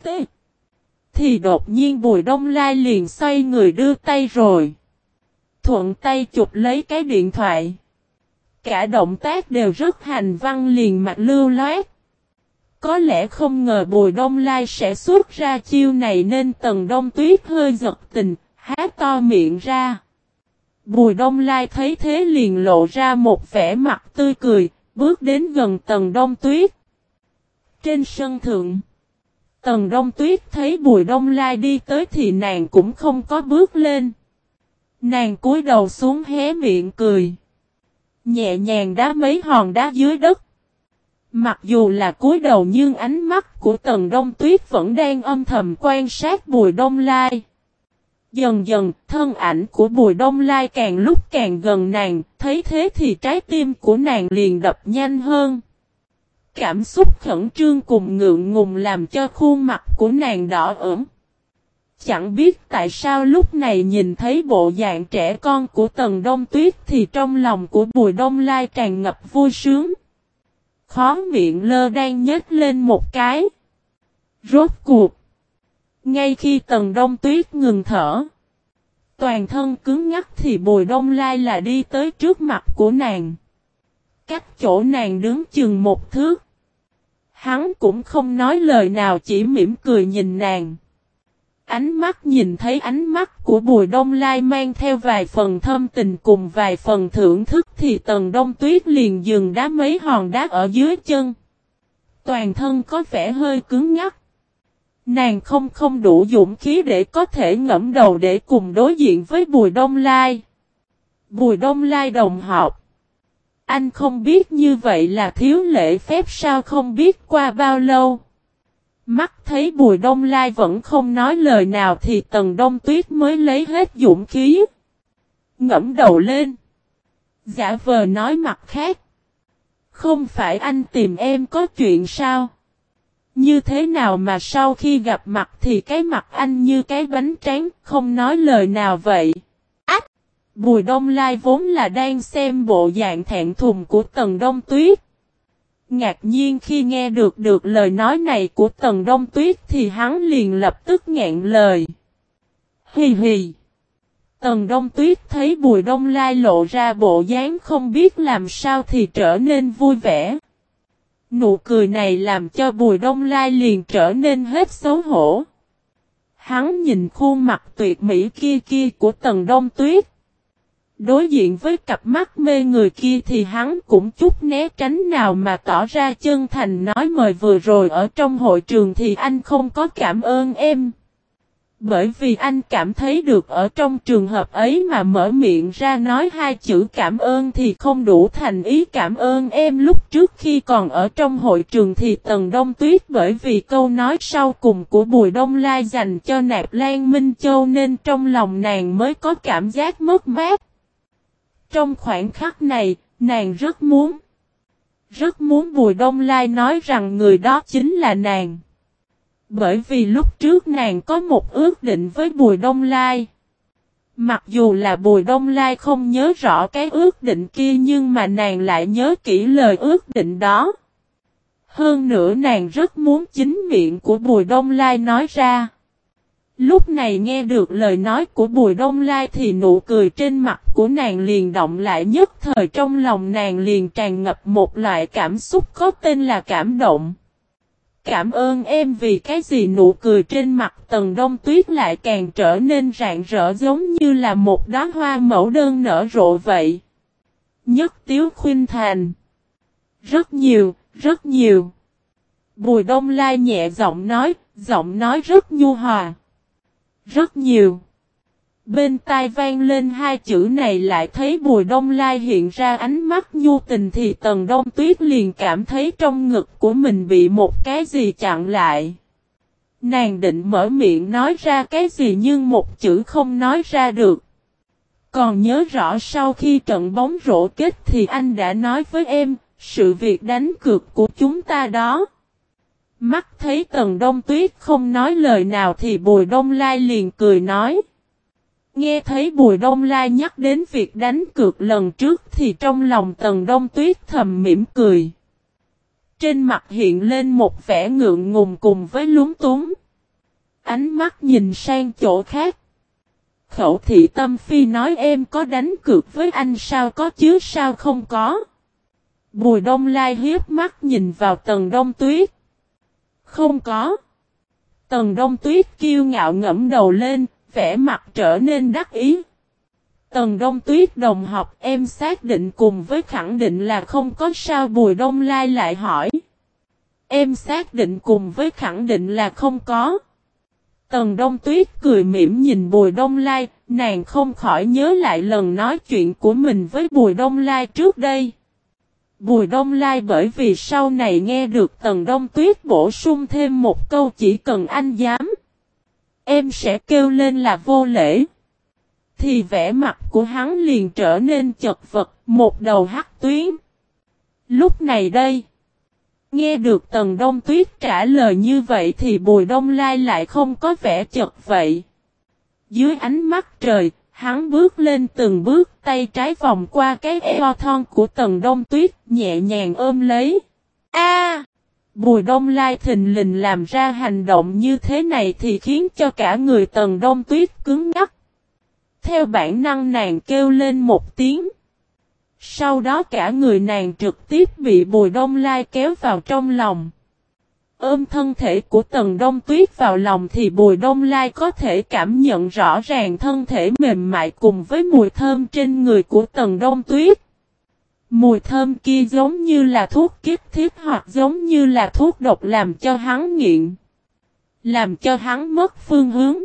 T. Thì đột nhiên Bùi Đông Lai liền xoay người đưa tay rồi. Thuận tay chụp lấy cái điện thoại. Cả động tác đều rất hành văn liền mặt lưu loát. Có lẽ không ngờ Bùi Đông Lai sẽ xuất ra chiêu này nên Tần Đông Tuyết hơi giật tình, há to miệng ra. Bùi Đông Lai thấy thế liền lộ ra một vẻ mặt tươi cười, bước đến gần Tần Đông Tuyết. Trên sân thượng. Tần đông tuyết thấy bùi đông lai đi tới thì nàng cũng không có bước lên. Nàng cúi đầu xuống hé miệng cười. Nhẹ nhàng đá mấy hòn đá dưới đất. Mặc dù là cúi đầu nhưng ánh mắt của tần đông tuyết vẫn đang âm thầm quan sát bùi đông lai. Dần dần, thân ảnh của bùi đông lai càng lúc càng gần nàng, thấy thế thì trái tim của nàng liền đập nhanh hơn. Cảm xúc khẩn trương cùng ngượng ngùng làm cho khuôn mặt của nàng đỏ ửng. Chẳng biết tại sao lúc này nhìn thấy bộ dạng trẻ con của Tần Đông Tuyết thì trong lòng của Bùi Đông Lai tràn ngập vui sướng. Khó miệng lơ đang nhếch lên một cái. Rốt cuộc. Ngay khi Tần Đông Tuyết ngừng thở. Toàn thân cứng ngắc thì Bùi Đông Lai là đi tới trước mặt của nàng. Cách chỗ nàng đứng chừng một thước. Hắn cũng không nói lời nào, chỉ mỉm cười nhìn nàng. Ánh mắt nhìn thấy ánh mắt của Bùi Đông Lai mang theo vài phần thâm tình cùng vài phần thưởng thức thì tầng đông tuyết liền dừng đá mấy hòn đá ở dưới chân. Toàn thân có vẻ hơi cứng ngắc. Nàng không không đủ dũng khí để có thể ngẫm đầu để cùng đối diện với Bùi Đông Lai. Bùi Đông Lai đồng học. Anh không biết như vậy là thiếu lễ phép sao không biết qua bao lâu. Mắt thấy Bùi Đông Lai vẫn không nói lời nào thì Tần Đông Tuyết mới lấy hết dũng khí. Ngẫm đầu lên. Giả vờ nói mặt khác. Không phải anh tìm em có chuyện sao? Như thế nào mà sau khi gặp mặt thì cái mặt anh như cái bánh tráng, không nói lời nào vậy? Ách! Bùi Đông Lai vốn là đang xem bộ dạng thẹn thùng của Tần Đông Tuyết. Ngạc nhiên khi nghe được được lời nói này của Tần Đông Tuyết thì hắn liền lập tức ngẹn lời. Hì hì. Tần Đông Tuyết thấy Bùi Đông Lai lộ ra bộ dáng không biết làm sao thì trở nên vui vẻ. Nụ cười này làm cho Bùi Đông Lai liền trở nên hết xấu hổ. Hắn nhìn khuôn mặt tuyệt mỹ kia kia của Tần Đông Tuyết. Đối diện với cặp mắt mê người kia thì hắn cũng chút né tránh nào mà tỏ ra chân thành nói mời vừa rồi ở trong hội trường thì anh không có cảm ơn em. Bởi vì anh cảm thấy được ở trong trường hợp ấy mà mở miệng ra nói hai chữ cảm ơn thì không đủ thành ý cảm ơn em lúc trước khi còn ở trong hội trường thì Tần Đông Tuyết bởi vì câu nói sau cùng của Bùi Đông Lai dành cho Nạp Lan Minh Châu nên trong lòng nàng mới có cảm giác mất mát. Trong khoảnh khắc này, nàng rất muốn. Rất muốn Bùi Đông Lai nói rằng người đó chính là nàng. Bởi vì lúc trước nàng có một ước định với Bùi Đông Lai. Mặc dù là Bùi Đông Lai không nhớ rõ cái ước định kia nhưng mà nàng lại nhớ kỹ lời ước định đó. Hơn nữa nàng rất muốn chính miệng của Bùi Đông Lai nói ra. Lúc này nghe được lời nói của Bùi Đông Lai thì nụ cười trên mặt của nàng liền động lại nhất thời trong lòng nàng liền tràn ngập một loại cảm xúc có tên là cảm động. Cảm ơn em vì cái gì nụ cười trên mặt tầng đông tuyết lại càng trở nên rạng rỡ giống như là một đóa hoa mẫu đơn nở rộ vậy. Nhất tiếu khuyên thành. Rất nhiều, rất nhiều. Bùi đông lai nhẹ giọng nói, giọng nói rất nhu hòa. Rất nhiều. Bên tai vang lên hai chữ này lại thấy Bùi Đông Lai hiện ra ánh mắt nhu tình thì Tần Đông Tuyết liền cảm thấy trong ngực của mình bị một cái gì chặn lại. Nàng định mở miệng nói ra cái gì nhưng một chữ không nói ra được. Còn nhớ rõ sau khi trận bóng rổ kết thì anh đã nói với em, sự việc đánh cược của chúng ta đó. Mắt thấy Tần Đông Tuyết không nói lời nào thì Bùi Đông Lai liền cười nói. Nghe thấy Bùi Đông Lai nhắc đến việc đánh cược lần trước thì trong lòng Tần Đông Tuyết thầm mỉm cười. Trên mặt hiện lên một vẻ ngượng ngùng cùng với lúng túng. Ánh mắt nhìn sang chỗ khác. Khẩu thị tâm phi nói em có đánh cược với anh sao có chứ sao không có. Bùi Đông Lai hiếp mắt nhìn vào Tần Đông Tuyết. Không có. Tần Đông Tuyết kiêu ngạo ngẫm đầu lên, vẻ mặt trở nên đắc ý. Tần Đông Tuyết đồng học em xác định cùng với khẳng định là không có sao Bùi Đông Lai lại hỏi. Em xác định cùng với khẳng định là không có. Tần Đông Tuyết cười mỉm nhìn Bùi Đông Lai, nàng không khỏi nhớ lại lần nói chuyện của mình với Bùi Đông Lai trước đây. Bùi Đông Lai bởi vì sau này nghe được Tần Đông Tuyết bổ sung thêm một câu chỉ cần anh dám. Em sẽ kêu lên là vô lễ. Thì vẻ mặt của hắn liền trở nên chật vật, một đầu hắc tuyến. Lúc này đây. Nghe được Tần Đông Tuyết trả lời như vậy thì Bùi Đông Lai lại không có vẻ chật vậy. Dưới ánh mắt trời, hắn bước lên từng bước tay trái vòng qua cái eo thon của Tần Đông Tuyết nhẹ nhàng ôm lấy. A! Bùi Đông Lai thình lình làm ra hành động như thế này thì khiến cho cả người Tần Đông Tuyết cứng ngắc. Theo bản năng nàng kêu lên một tiếng. Sau đó cả người nàng trực tiếp bị Bùi Đông Lai kéo vào trong lòng. Ôm thân thể của Tần Đông Tuyết vào lòng thì Bùi Đông Lai có thể cảm nhận rõ ràng thân thể mềm mại cùng với mùi thơm trên người của Tần Đông Tuyết. Mùi thơm kia giống như là thuốc kích thiết hoặc giống như là thuốc độc làm cho hắn nghiện. Làm cho hắn mất phương hướng.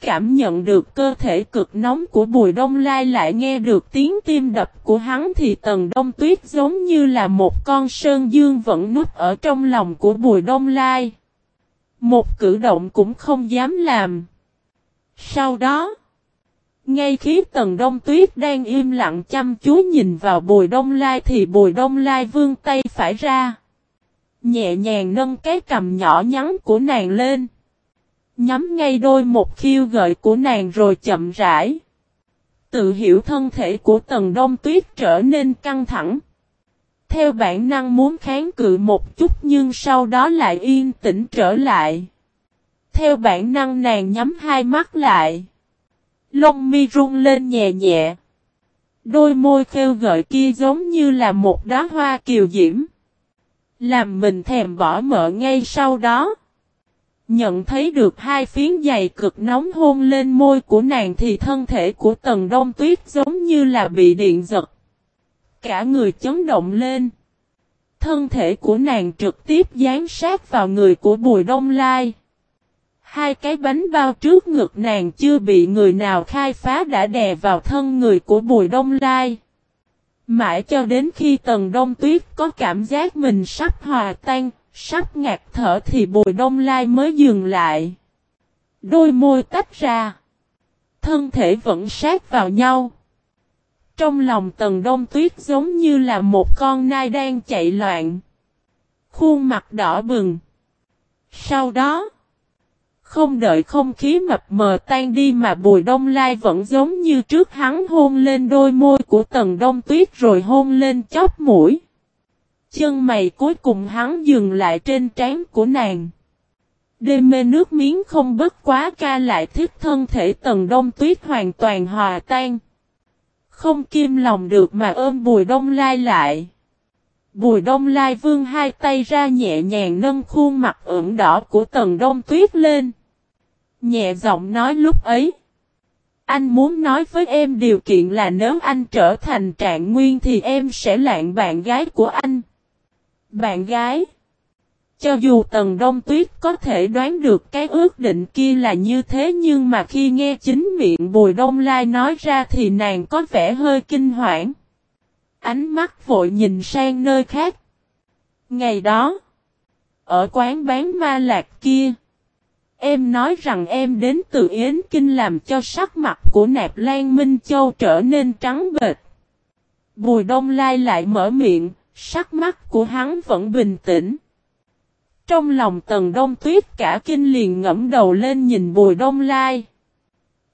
Cảm nhận được cơ thể cực nóng của Bùi Đông Lai lại nghe được tiếng tim đập của hắn thì tầng Đông Tuyết giống như là một con sơn dương vẫn núp ở trong lòng của Bùi Đông Lai. Một cử động cũng không dám làm. Sau đó, ngay khi Tần Đông Tuyết đang im lặng chăm chú nhìn vào Bùi Đông Lai thì Bùi Đông Lai vươn tay phải ra. Nhẹ nhàng nâng cái cầm nhỏ nhắn của nàng lên. Nhắm ngay đôi một khiêu gợi của nàng rồi chậm rãi. Tự hiểu thân thể của Tần Đông Tuyết trở nên căng thẳng. Theo bản năng muốn kháng cự một chút nhưng sau đó lại yên tĩnh trở lại. Theo bản năng nàng nhắm hai mắt lại. Lông mi rung lên nhẹ nhẹ. Đôi môi khêu gợi kia giống như là một đóa hoa kiều diễm. Làm mình thèm bỏ mỡ ngay sau đó. Nhận thấy được hai phiến giày cực nóng hôn lên môi của nàng thì thân thể của tần đông tuyết giống như là bị điện giật. Cả người chấn động lên. Thân thể của nàng trực tiếp dán sát vào người của bùi đông lai. Hai cái bánh bao trước ngực nàng chưa bị người nào khai phá đã đè vào thân người của Bùi Đông Lai. Mãi cho đến khi Tần Đông Tuyết có cảm giác mình sắp hòa tan, sắp ngạt thở thì Bùi Đông Lai mới dừng lại. Đôi môi tách ra. Thân thể vẫn sát vào nhau. Trong lòng Tần Đông Tuyết giống như là một con nai đang chạy loạn. Khuôn mặt đỏ bừng. Sau đó, không đợi không khí mập mờ tan đi mà Bùi Đông Lai vẫn giống như trước hắn hôn lên đôi môi của Tần Đông Tuyết rồi hôn lên chóp mũi. Chân mày cuối cùng hắn dừng lại trên trán của nàng. Đê mê nước miếng không bất quá ca lại thích thân thể Tần Đông Tuyết hoàn toàn hòa tan. Không kim lòng được mà ôm Bùi Đông Lai lại. Bùi Đông Lai vương hai tay ra nhẹ nhàng nâng khuôn mặt ửng đỏ của Tần Đông Tuyết lên. Nhẹ giọng nói lúc ấy. Anh muốn nói với em điều kiện là nếu anh trở thành trạng nguyên thì em sẽ lạng bạn gái của anh. Bạn gái. Cho dù Tần Đông Tuyết có thể đoán được cái ước định kia là như thế nhưng mà khi nghe chính miệng Bùi Đông Lai nói ra thì nàng có vẻ hơi kinh hoảng. Ánh mắt vội nhìn sang nơi khác. Ngày đó, ở quán bán ma lạc kia, Em nói rằng em đến từ Yến Kinh làm cho sắc mặt của Nạp Lan Minh Châu trở nên trắng bệch. Bùi Đông Lai lại mở miệng, sắc mắt của hắn vẫn bình tĩnh. Trong lòng Tần Đông Tuyết cả kinh liền ngẫm đầu lên nhìn Bùi Đông Lai.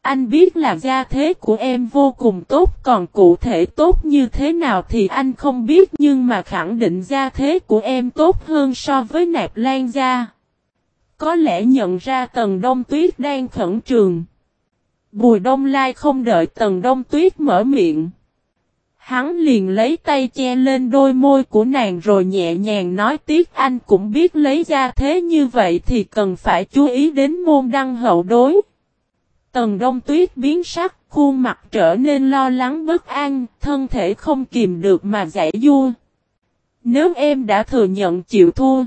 Anh biết là gia thế của em vô cùng tốt còn cụ thể tốt như thế nào thì anh không biết nhưng mà khẳng định gia thế của em tốt hơn so với Nạp Lan gia. Có lẽ nhận ra Tần Đông Tuyết đang khẩn trường. Bùi Đông Lai không đợi Tần Đông Tuyết mở miệng. Hắn liền lấy tay che lên đôi môi của nàng rồi nhẹ nhàng nói tiếc anh cũng biết lấy ra thế như vậy thì cần phải chú ý đến môn đăng hậu đối. Tần Đông Tuyết biến sắc, khuôn mặt trở nên lo lắng bất an, thân thể không kìm được mà giải vua. Nếu em đã thừa nhận chịu thua,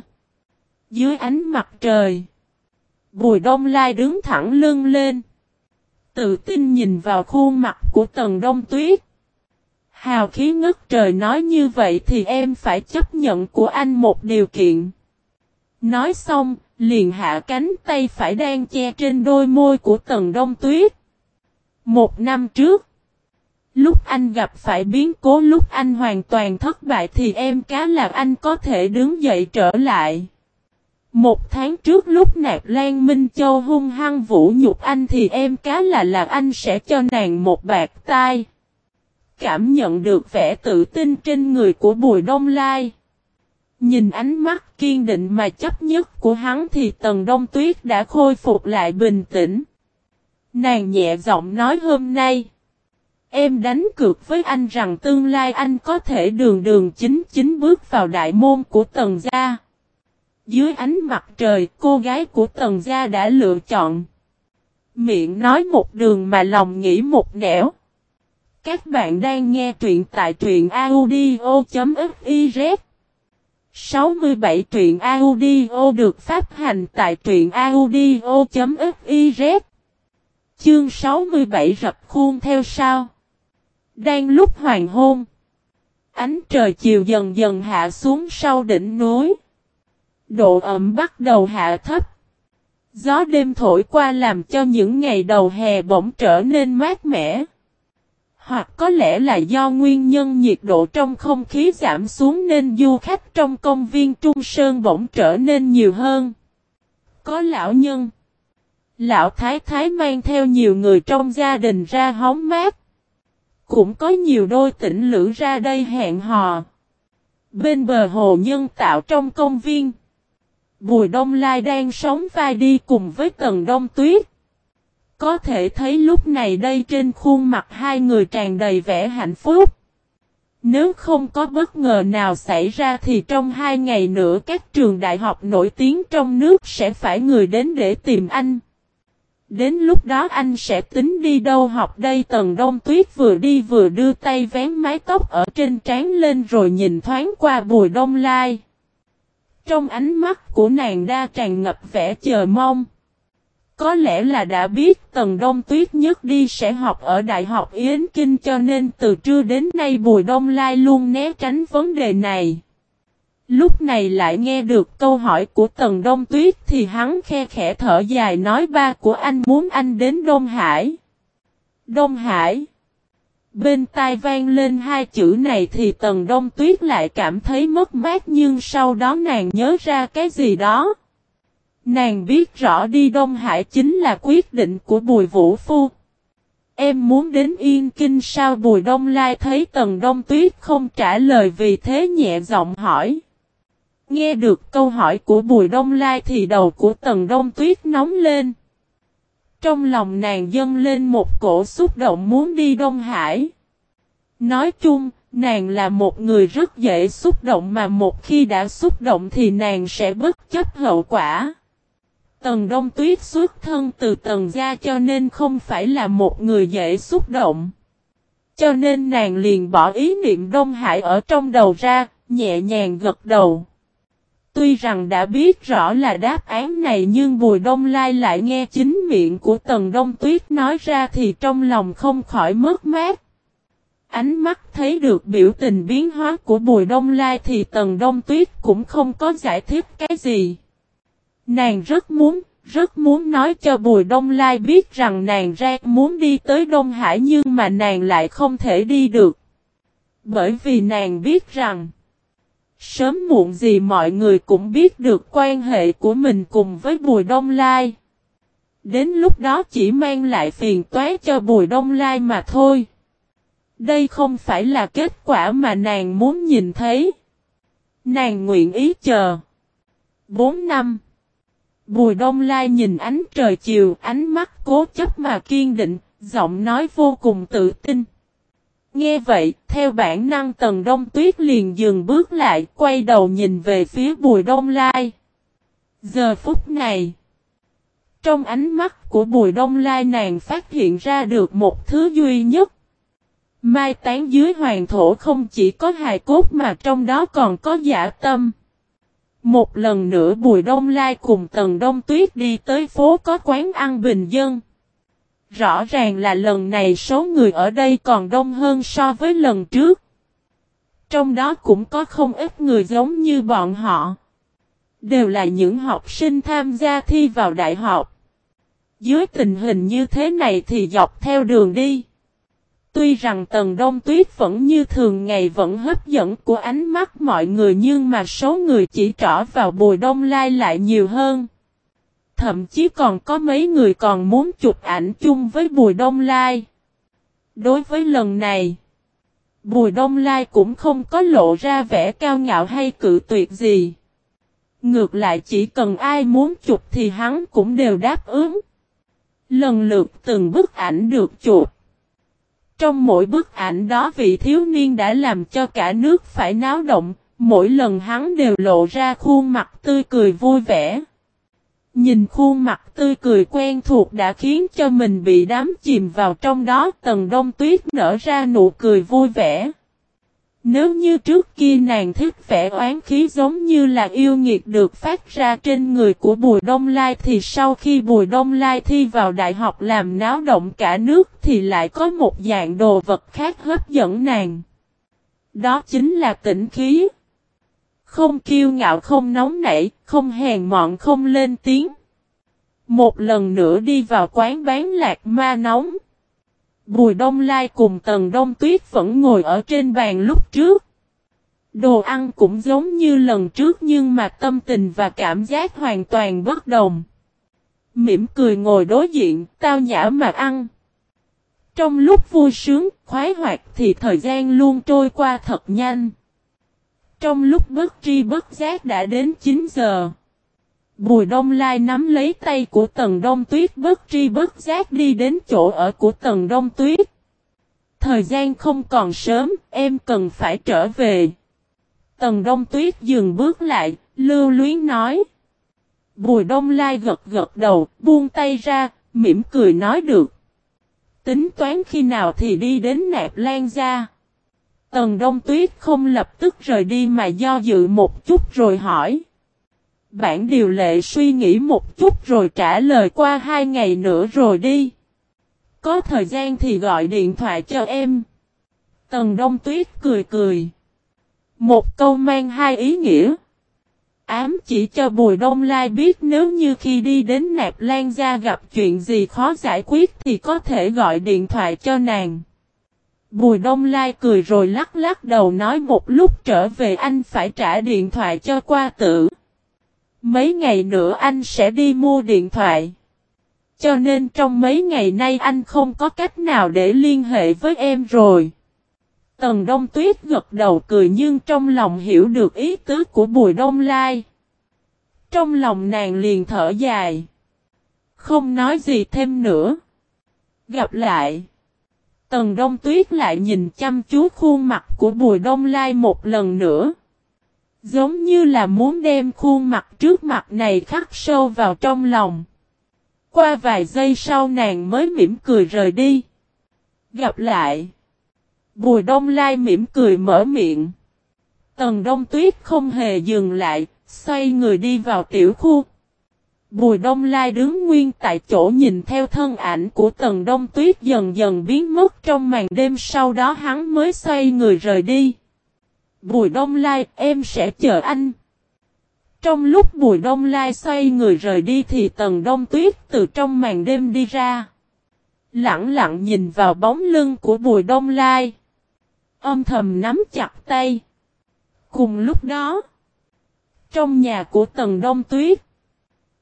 dưới ánh mặt trời. Bùi đông lai đứng thẳng lưng lên. Tự tin nhìn vào khuôn mặt của tần đông tuyết. Hào khí ngất trời nói như vậy thì em phải chấp nhận của anh một điều kiện. Nói xong, liền hạ cánh tay phải đang che trên đôi môi của tần đông tuyết. Một năm trước, lúc anh gặp phải biến cố lúc anh hoàn toàn thất bại thì em cá là anh có thể đứng dậy trở lại. Một tháng trước lúc nạp Lan Minh Châu hung hăng vũ nhục anh thì em cá là là anh sẽ cho nàng một bạc tai. Cảm nhận được vẻ tự tin trên người của Bùi Đông Lai. Nhìn ánh mắt kiên định mà chấp nhất của hắn thì Tần Đông Tuyết đã khôi phục lại bình tĩnh. Nàng nhẹ giọng nói hôm nay. Em đánh cược với anh rằng tương lai anh có thể đường đường chính chính bước vào đại môn của Tần gia. Dưới ánh mặt trời, cô gái của Tần gia đã lựa chọn. Miệng nói một đường mà lòng nghĩ một nẻo. Các bạn đang nghe truyện tại truyện audio.fiz 67 truyện audio được phát hành tại truyện audio.fiz Chương 67 rập khuôn theo sao Đang lúc hoàng hôn Ánh trời chiều dần dần hạ xuống sau đỉnh núi Độ ẩm bắt đầu hạ thấp Gió đêm thổi qua làm cho những ngày đầu hè bỗng trở nên mát mẻ hoặc có lẽ là do nguyên nhân nhiệt độ trong không khí giảm xuống nên du khách trong công viên Trung Sơn bỗng trở nên nhiều hơn. Có lão nhân. Lão Thái Thái mang theo nhiều người trong gia đình ra hóng mát. Cũng có nhiều đôi tỉnh lữ ra đây hẹn hò. Bên bờ hồ nhân tạo trong công viên. Bùi Đông Lai đang sống vai đi cùng với Tần Đông Tuyết. Có thể thấy lúc này đây trên khuôn mặt hai người tràn đầy vẻ hạnh phúc. Nếu không có bất ngờ nào xảy ra thì trong hai ngày nữa các trường đại học nổi tiếng trong nước sẽ phải người đến để tìm anh. Đến lúc đó anh sẽ tính đi đâu học đây Tần Đông Tuyết vừa đi vừa đưa tay vén mái tóc ở trên trán lên rồi nhìn thoáng qua bùi đông lai. Trong ánh mắt của nàng đa tràn ngập vẻ chờ mong. Có lẽ là đã biết Tần Đông Tuyết nhất đi sẽ học ở Đại học Yến Kinh cho nên từ trưa đến nay Bùi Đông Lai luôn né tránh vấn đề này. Lúc này lại nghe được câu hỏi của Tần Đông Tuyết thì hắn khe khẽ thở dài nói ba của anh muốn anh đến Đông Hải. Đông Hải. Bên tai vang lên hai chữ này thì Tần Đông Tuyết lại cảm thấy mất mát nhưng sau đó nàng nhớ ra cái gì đó. Nàng biết rõ đi Đông Hải chính là quyết định của Bùi Vũ Phu. Em muốn đến Yên Kinh sao Bùi Đông Lai thấy Tần Đông Tuyết không trả lời vì thế nhẹ giọng hỏi. Nghe được câu hỏi của Bùi Đông Lai thì đầu của Tần Đông Tuyết nóng lên. Trong lòng nàng dâng lên một cổ xúc động muốn đi Đông Hải. Nói chung, nàng là một người rất dễ xúc động mà một khi đã xúc động thì nàng sẽ bất chấp hậu quả. Tần Đông Tuyết xuất thân từ tần gia cho nên không phải là một người dễ xúc động. Cho nên nàng liền bỏ ý niệm Đông Hải ở trong đầu ra, nhẹ nhàng gật đầu. Tuy rằng đã biết rõ là đáp án này nhưng Bùi Đông Lai lại nghe chính miệng của Tần Đông Tuyết nói ra thì trong lòng không khỏi mất mát. Ánh mắt thấy được biểu tình biến hóa của Bùi Đông Lai thì Tần Đông Tuyết cũng không có giải thích cái gì. Nàng rất muốn, rất muốn nói cho Bùi Đông Lai biết rằng nàng ra muốn đi tới Đông Hải nhưng mà nàng lại không thể đi được. Bởi vì nàng biết rằng, sớm muộn gì mọi người cũng biết được quan hệ của mình cùng với Bùi Đông Lai. Đến lúc đó chỉ mang lại phiền toái cho Bùi Đông Lai mà thôi. Đây không phải là kết quả mà nàng muốn nhìn thấy. Nàng nguyện ý chờ. 4 năm Bùi Đông Lai nhìn ánh trời chiều, ánh mắt cố chấp mà kiên định, giọng nói vô cùng tự tin. Nghe vậy, theo bản năng Tần Đông Tuyết liền dừng bước lại, quay đầu nhìn về phía Bùi Đông Lai. Giờ phút này, trong ánh mắt của Bùi Đông Lai nàng phát hiện ra được một thứ duy nhất. Mai tán dưới hoàng thổ không chỉ có hài cốt mà trong đó còn có giả tâm. Một lần nữa Bùi Đông Lai cùng Tần Đông Tuyết đi tới phố có quán ăn bình dân. Rõ ràng là lần này số người ở đây còn đông hơn so với lần trước. Trong đó cũng có không ít người giống như bọn họ. Đều là những học sinh tham gia thi vào đại học. Dưới tình hình như thế này thì dọc theo đường đi. Tuy rằng tầng đông tuyết vẫn như thường ngày vẫn hấp dẫn của ánh mắt mọi người nhưng mà số người chỉ trỏ vào bùi đông lai lại nhiều hơn. Thậm chí còn có mấy người còn muốn chụp ảnh chung với bùi đông lai. Đối với lần này, bùi đông lai cũng không có lộ ra vẻ cao ngạo hay cự tuyệt gì. Ngược lại chỉ cần ai muốn chụp thì hắn cũng đều đáp ứng. Lần lượt từng bức ảnh được chụp. Trong mỗi bức ảnh đó vị thiếu niên đã làm cho cả nước phải náo động, mỗi lần hắn đều lộ ra khuôn mặt tươi cười vui vẻ. Nhìn khuôn mặt tươi cười quen thuộc đã khiến cho mình bị đám chìm vào trong đó, tầng đông tuyết nở ra nụ cười vui vẻ. Nếu như trước kia nàng thích vẻ oán khí giống như là yêu nghiệt được phát ra trên người của Bùi Đông Lai thì sau khi Bùi Đông Lai thi vào đại học làm náo động cả nước thì lại có một dạng đồ vật khác hấp dẫn nàng. Đó chính là tĩnh khí. Không kiêu ngạo không nóng nảy, không hèn mọn không lên tiếng. Một lần nữa đi vào quán bán lạc ma nóng. Bùi Đông Lai cùng Tần Đông Tuyết vẫn ngồi ở trên bàn lúc trước. Đồ ăn cũng giống như lần trước nhưng mà tâm tình và cảm giác hoàn toàn bất đồng. Mỉm cười ngồi đối diện, tao nhã mà ăn. Trong lúc vui sướng, khoái hoạt thì thời gian luôn trôi qua thật nhanh. Trong lúc bất tri bất giác đã đến 9 giờ. Bùi Đông Lai nắm lấy tay của Tần Đông Tuyết bất tri bất giác đi đến chỗ ở của Tần Đông Tuyết. Thời gian không còn sớm, em cần phải trở về. Tần Đông Tuyết dừng bước lại, lưu luyến nói. Bùi Đông Lai gật gật đầu, buông tay ra, mỉm cười nói được. Tính toán khi nào thì đi đến nạp lan ra. Tần Đông Tuyết không lập tức rời đi mà do dự một chút rồi hỏi. Bản điều lệ suy nghĩ một chút rồi trả lời qua hai ngày nữa rồi đi. Có thời gian thì gọi điện thoại cho em. Tần Đông Tuyết cười cười. Một câu mang hai ý nghĩa. Ám chỉ cho Bùi Đông Lai biết nếu như khi đi đến Nạp Lan Gia gặp chuyện gì khó giải quyết thì có thể gọi điện thoại cho nàng. Bùi Đông Lai cười rồi lắc lắc đầu nói một lúc trở về anh phải trả điện thoại cho qua tử. Mấy ngày nữa anh sẽ đi mua điện thoại. Cho nên trong mấy ngày nay anh không có cách nào để liên hệ với em rồi. Tần Đông Tuyết gật đầu cười nhưng trong lòng hiểu được ý tứ của Bùi Đông Lai. Trong lòng nàng liền thở dài. Không nói gì thêm nữa. Gặp lại. Tần Đông Tuyết lại nhìn chăm chú khuôn mặt của Bùi Đông Lai một lần nữa. Giống như là muốn đem khuôn mặt trước mặt này khắc sâu vào trong lòng. Qua vài giây sau nàng mới mỉm cười rời đi. Gặp lại. Bùi đông lai mỉm cười mở miệng. Tần đông tuyết không hề dừng lại, xoay người đi vào tiểu khu. Bùi đông lai đứng nguyên tại chỗ nhìn theo thân ảnh của tần đông tuyết dần dần biến mất trong màn đêm sau đó hắn mới xoay người rời đi. Bùi Đông Lai, em sẽ chờ anh. Trong lúc Bùi Đông Lai xoay người rời đi thì Tần Đông Tuyết từ trong màn đêm đi ra. Lặng lặng nhìn vào bóng lưng của Bùi Đông Lai. Âm thầm nắm chặt tay. Cùng lúc đó, trong nhà của Tần Đông Tuyết,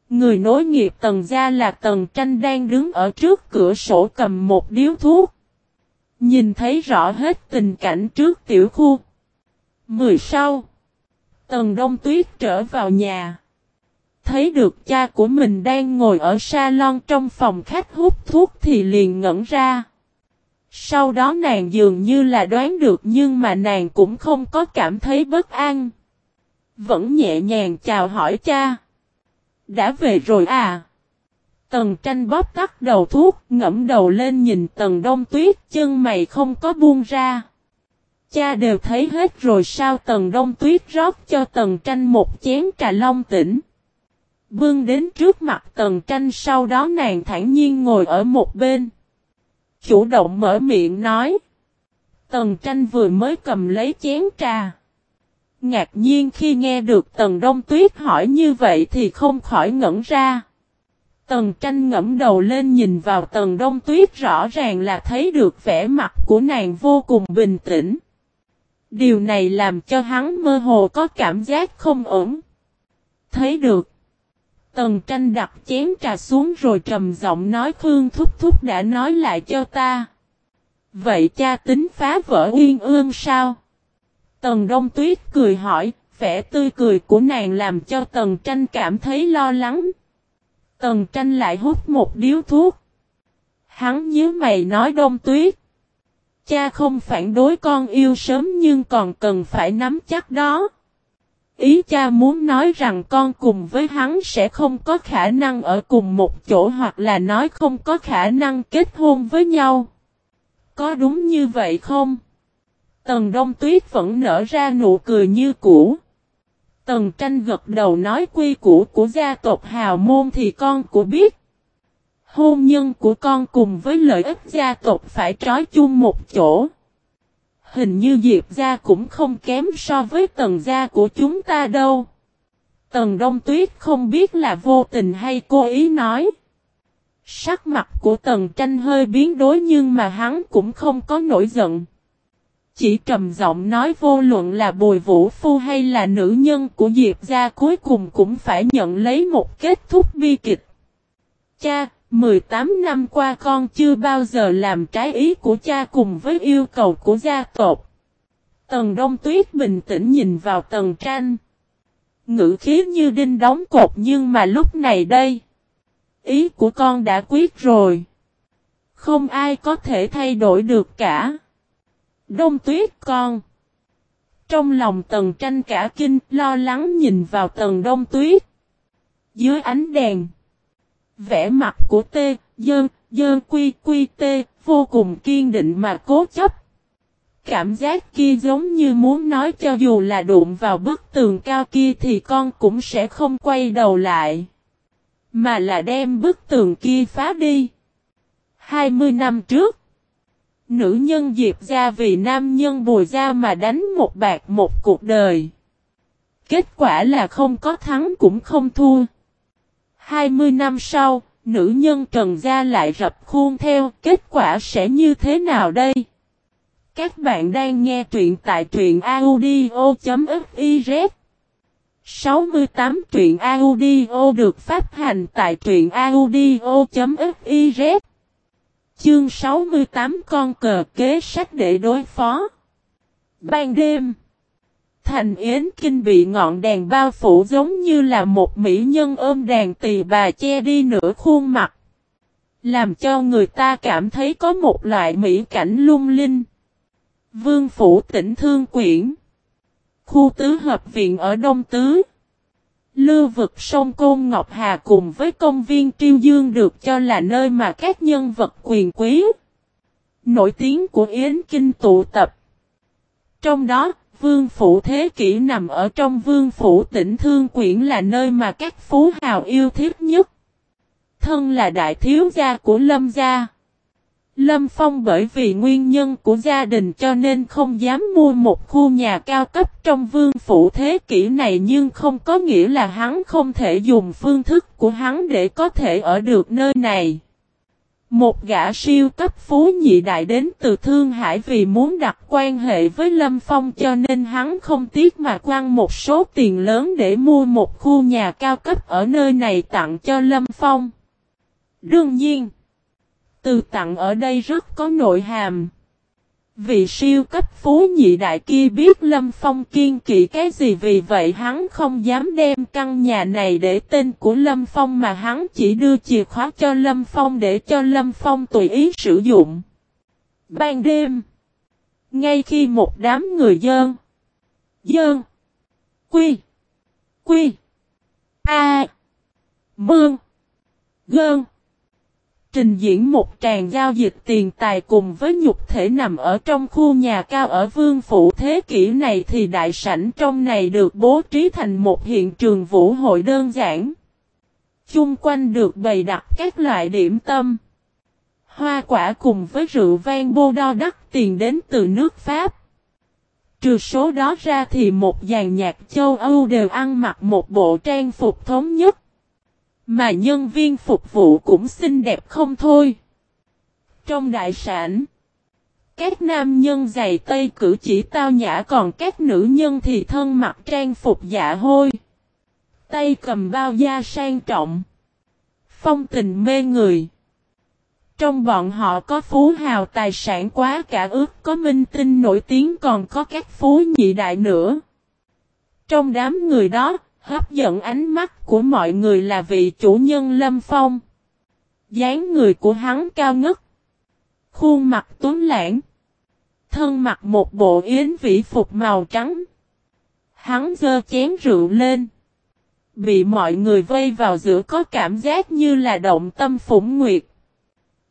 người nối nghiệp Tần gia là Tần Tranh đang đứng ở trước cửa sổ cầm một điếu thuốc. Nhìn thấy rõ hết tình cảnh trước tiểu khu. Mười sau. Tần Đông Tuyết trở vào nhà. Thấy được cha của mình đang ngồi ở salon trong phòng khách hút thuốc thì liền ngẩn ra. Sau đó nàng dường như là đoán được nhưng mà nàng cũng không có cảm thấy bất an. Vẫn nhẹ nhàng chào hỏi cha. Đã về rồi à? Tần tranh bóp tắt đầu thuốc, ngẫm đầu lên nhìn tần đông tuyết, chân mày không có buông ra. Cha đều thấy hết rồi sao tần đông tuyết rót cho tần tranh một chén trà long tỉnh. Vương đến trước mặt tần tranh sau đó nàng thản nhiên ngồi ở một bên. Chủ động mở miệng nói. Tần tranh vừa mới cầm lấy chén trà. Ngạc nhiên khi nghe được tần đông tuyết hỏi như vậy thì không khỏi ngẩn ra. Tần tranh ngẫm đầu lên nhìn vào tần đông tuyết rõ ràng là thấy được vẻ mặt của nàng vô cùng bình tĩnh. Điều này làm cho hắn mơ hồ có cảm giác không ổn. Thấy được. Tần tranh đặt chén trà xuống rồi trầm giọng nói Khương Thúc Thúc đã nói lại cho ta. Vậy cha tính phá vỡ uyên ương sao? Tần Đông Tuyết cười hỏi, vẻ tươi cười của nàng làm cho Tần tranh cảm thấy lo lắng. Tần tranh lại hút một điếu thuốc. Hắn nhớ mày nói Đông Tuyết. Cha không phản đối con yêu sớm nhưng còn cần phải nắm chắc đó. Ý cha muốn nói rằng con cùng với hắn sẽ không có khả năng ở cùng một chỗ hoặc là nói không có khả năng kết hôn với nhau. Có đúng như vậy không? Tần Đông Tuyết vẫn nở ra nụ cười như cũ. Tần tranh gật đầu nói quy củ của gia tộc hào môn thì con cũng biết. Hôn nhân của con cùng với lợi ích gia tộc phải trói chung một chỗ. Hình như Diệp gia cũng không kém so với tần gia của chúng ta đâu. Tần Đông Tuyết không biết là vô tình hay cố ý nói. Sắc mặt của tần tranh hơi biến đổi nhưng mà hắn cũng không có nổi giận. Chỉ trầm giọng nói vô luận là bồi vũ phu hay là nữ nhân của Diệp gia cuối cùng cũng phải nhận lấy một kết thúc bi kịch. Cha, 18 năm qua con chưa bao giờ làm trái ý của cha cùng với yêu cầu của gia tộc. Tần Đông Tuyết bình tĩnh nhìn vào tần tranh. Ngữ khí như đinh đóng cột nhưng mà lúc này đây. Ý của con đã quyết rồi. Không ai có thể thay đổi được cả. Đông Tuyết con. Trong lòng tần tranh cả kinh lo lắng nhìn vào tần Đông Tuyết. Dưới ánh đèn. Vẽ mặt của tê, dơn, dơn quy quy tê, vô cùng kiên định mà cố chấp. Cảm giác kia giống như muốn nói cho dù là đụng vào bức tường cao kia thì con cũng sẽ không quay đầu lại. Mà là đem bức tường kia phá đi. 20 năm trước, nữ nhân Diệp ra vì nam nhân bùi ra mà đánh một bạc một cuộc đời. Kết quả là không có thắng cũng không thua. 20 năm sau, nữ nhân Trần Gia lại rập khuôn theo, kết quả sẽ như thế nào đây? Các bạn đang nghe truyện tại truyện audio.fiz 68 truyện audio được phát hành tại truyện audio.fiz Chương 68 con cờ kế sách để đối phó Ban đêm, Thành Yến Kinh bị ngọn đèn bao phủ giống như là một mỹ nhân ôm đàn tỳ bà che đi nửa khuôn mặt. Làm cho người ta cảm thấy có một loại mỹ cảnh lung linh. Vương Phủ tỉnh Thương Quyển, Khu tứ hợp viện ở Đông Tứ Lưu vực sông Côn Ngọc Hà cùng với công viên Triêu Dương được cho là nơi mà các nhân vật quyền quý nổi tiếng của Yến Kinh tụ tập. Trong đó, Vương Phủ Thế Kỷ nằm ở trong Vương Phủ tỉnh Thương Quyển là nơi mà các phú hào yêu thích nhất. Thân là đại thiếu gia của Lâm gia. Lâm Phong bởi vì nguyên nhân của gia đình cho nên không dám mua một khu nhà cao cấp trong vương phủ thế kỷ này nhưng không có nghĩa là hắn không thể dùng phương thức của hắn để có thể ở được nơi này. Một gã siêu cấp phú nhị đại đến từ Thương Hải vì muốn đặt quan hệ với Lâm Phong cho nên hắn không tiếc mà quăng một số tiền lớn để mua một khu nhà cao cấp ở nơi này tặng cho Lâm Phong. Đương nhiên, từ tặng ở đây rất có nội hàm. Vị siêu cấp phú nhị đại kia biết Lâm Phong kiên kỵ cái gì vì vậy hắn không dám đem căn nhà này để tên của Lâm Phong mà hắn chỉ đưa chìa khóa cho Lâm Phong để cho Lâm Phong tùy ý sử dụng. Ban đêm, ngay khi một đám người dân dân quy, quy, a, mương, gơn, Trình diễn một tràng giao dịch tiền tài cùng với nhục thể nằm ở trong khu nhà cao ở vương phủ thế kỷ này thì đại sảnh trong này được bố trí thành một hiện trường vũ hội đơn giản. Chung quanh được bày đặt các loại điểm tâm. Hoa quả cùng với rượu vang bô đo đắt tiền đến từ nước Pháp. Trừ số đó ra thì một dàn nhạc châu Âu đều ăn mặc một bộ trang phục thống nhất. Mà nhân viên phục vụ cũng xinh đẹp không thôi. Trong đại sản, các nam nhân giày tây cử chỉ tao nhã còn các nữ nhân thì thân mặc trang phục dạ hôi. Tay cầm bao da sang trọng. Phong tình mê người. Trong bọn họ có phú hào tài sản quá cả ước có minh tinh nổi tiếng còn có các phú nhị đại nữa. Trong đám người đó, hấp dẫn ánh mắt của mọi người là vị chủ nhân Lâm Phong. dáng người của hắn cao ngất. Khuôn mặt tuấn lãng. Thân mặc một bộ yến vĩ phục màu trắng. Hắn dơ chén rượu lên. Bị mọi người vây vào giữa có cảm giác như là động tâm phủng nguyệt.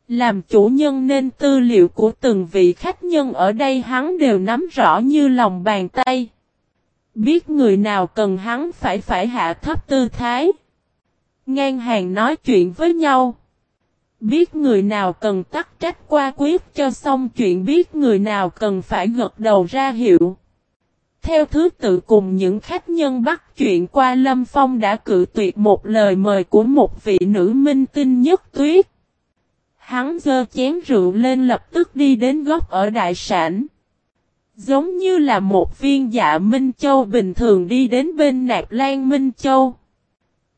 Làm chủ nhân nên tư liệu của từng vị khách nhân ở đây hắn đều nắm rõ như lòng bàn tay. Biết người nào cần hắn phải phải hạ thấp tư thái. Ngang hàng nói chuyện với nhau. Biết người nào cần tắt trách qua quyết cho xong chuyện biết người nào cần phải gật đầu ra hiệu. Theo thứ tự cùng những khách nhân bắt chuyện qua Lâm Phong đã cự tuyệt một lời mời của một vị nữ minh tinh nhất tuyết. Hắn dơ chén rượu lên lập tức đi đến góc ở đại sản. Giống như là một viên dạ Minh Châu bình thường đi đến bên nạp lan Minh Châu.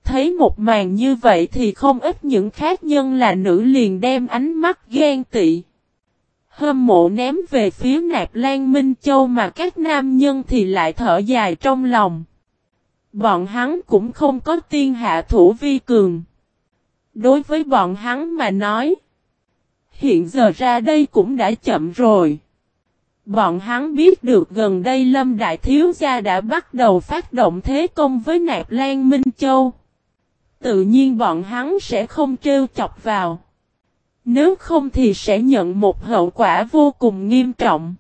Thấy một màn như vậy thì không ít những khác nhân là nữ liền đem ánh mắt ghen tị. Hâm mộ ném về phía nạp lan Minh Châu mà các nam nhân thì lại thở dài trong lòng. Bọn hắn cũng không có tiên hạ thủ vi cường. Đối với bọn hắn mà nói. Hiện giờ ra đây cũng đã chậm rồi. Bọn hắn biết được gần đây Lâm Đại Thiếu Gia đã bắt đầu phát động thế công với Nạp Lan Minh Châu. Tự nhiên bọn hắn sẽ không trêu chọc vào. Nếu không thì sẽ nhận một hậu quả vô cùng nghiêm trọng.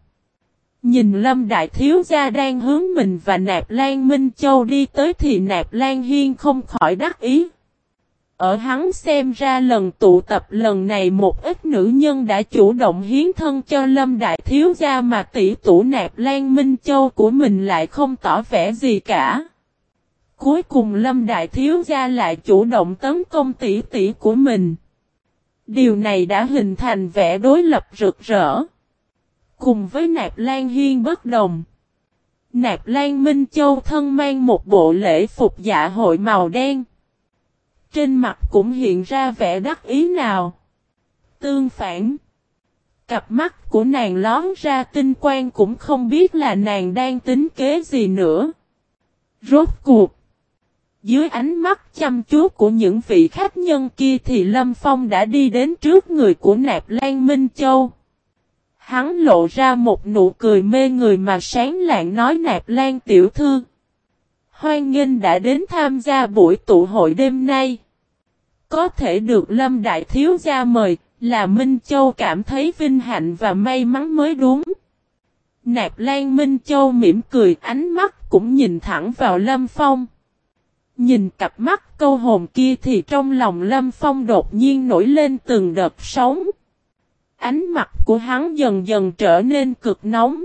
Nhìn Lâm Đại Thiếu Gia đang hướng mình và Nạp Lan Minh Châu đi tới thì Nạp Lan Hiên không khỏi đắc ý. Ở hắn xem ra lần tụ tập lần này một ít nữ nhân đã chủ động hiến thân cho Lâm Đại Thiếu Gia mà tỷ tủ nạp Lan Minh Châu của mình lại không tỏ vẻ gì cả. Cuối cùng Lâm Đại Thiếu Gia lại chủ động tấn công tỷ tỷ của mình. Điều này đã hình thành vẻ đối lập rực rỡ. Cùng với Nạp Lan Hiên bất đồng. Nạp Lan Minh Châu thân mang một bộ lễ phục dạ hội màu đen. Trên mặt cũng hiện ra vẻ đắc ý nào. Tương phản. Cặp mắt của nàng lón ra tinh quang cũng không biết là nàng đang tính kế gì nữa. Rốt cuộc. Dưới ánh mắt chăm chú của những vị khách nhân kia thì Lâm Phong đã đi đến trước người của Nạp Lan Minh Châu. Hắn lộ ra một nụ cười mê người mà sáng lạng nói Nạp Lan tiểu thư. Hoan nghênh đã đến tham gia buổi tụ hội đêm nay. Có thể được Lâm Đại Thiếu Gia mời, là Minh Châu cảm thấy vinh hạnh và may mắn mới đúng. Nạp Lan Minh Châu mỉm cười ánh mắt cũng nhìn thẳng vào Lâm Phong. Nhìn cặp mắt câu hồn kia thì trong lòng Lâm Phong đột nhiên nổi lên từng đợt sóng. Ánh mặt của hắn dần dần trở nên cực nóng.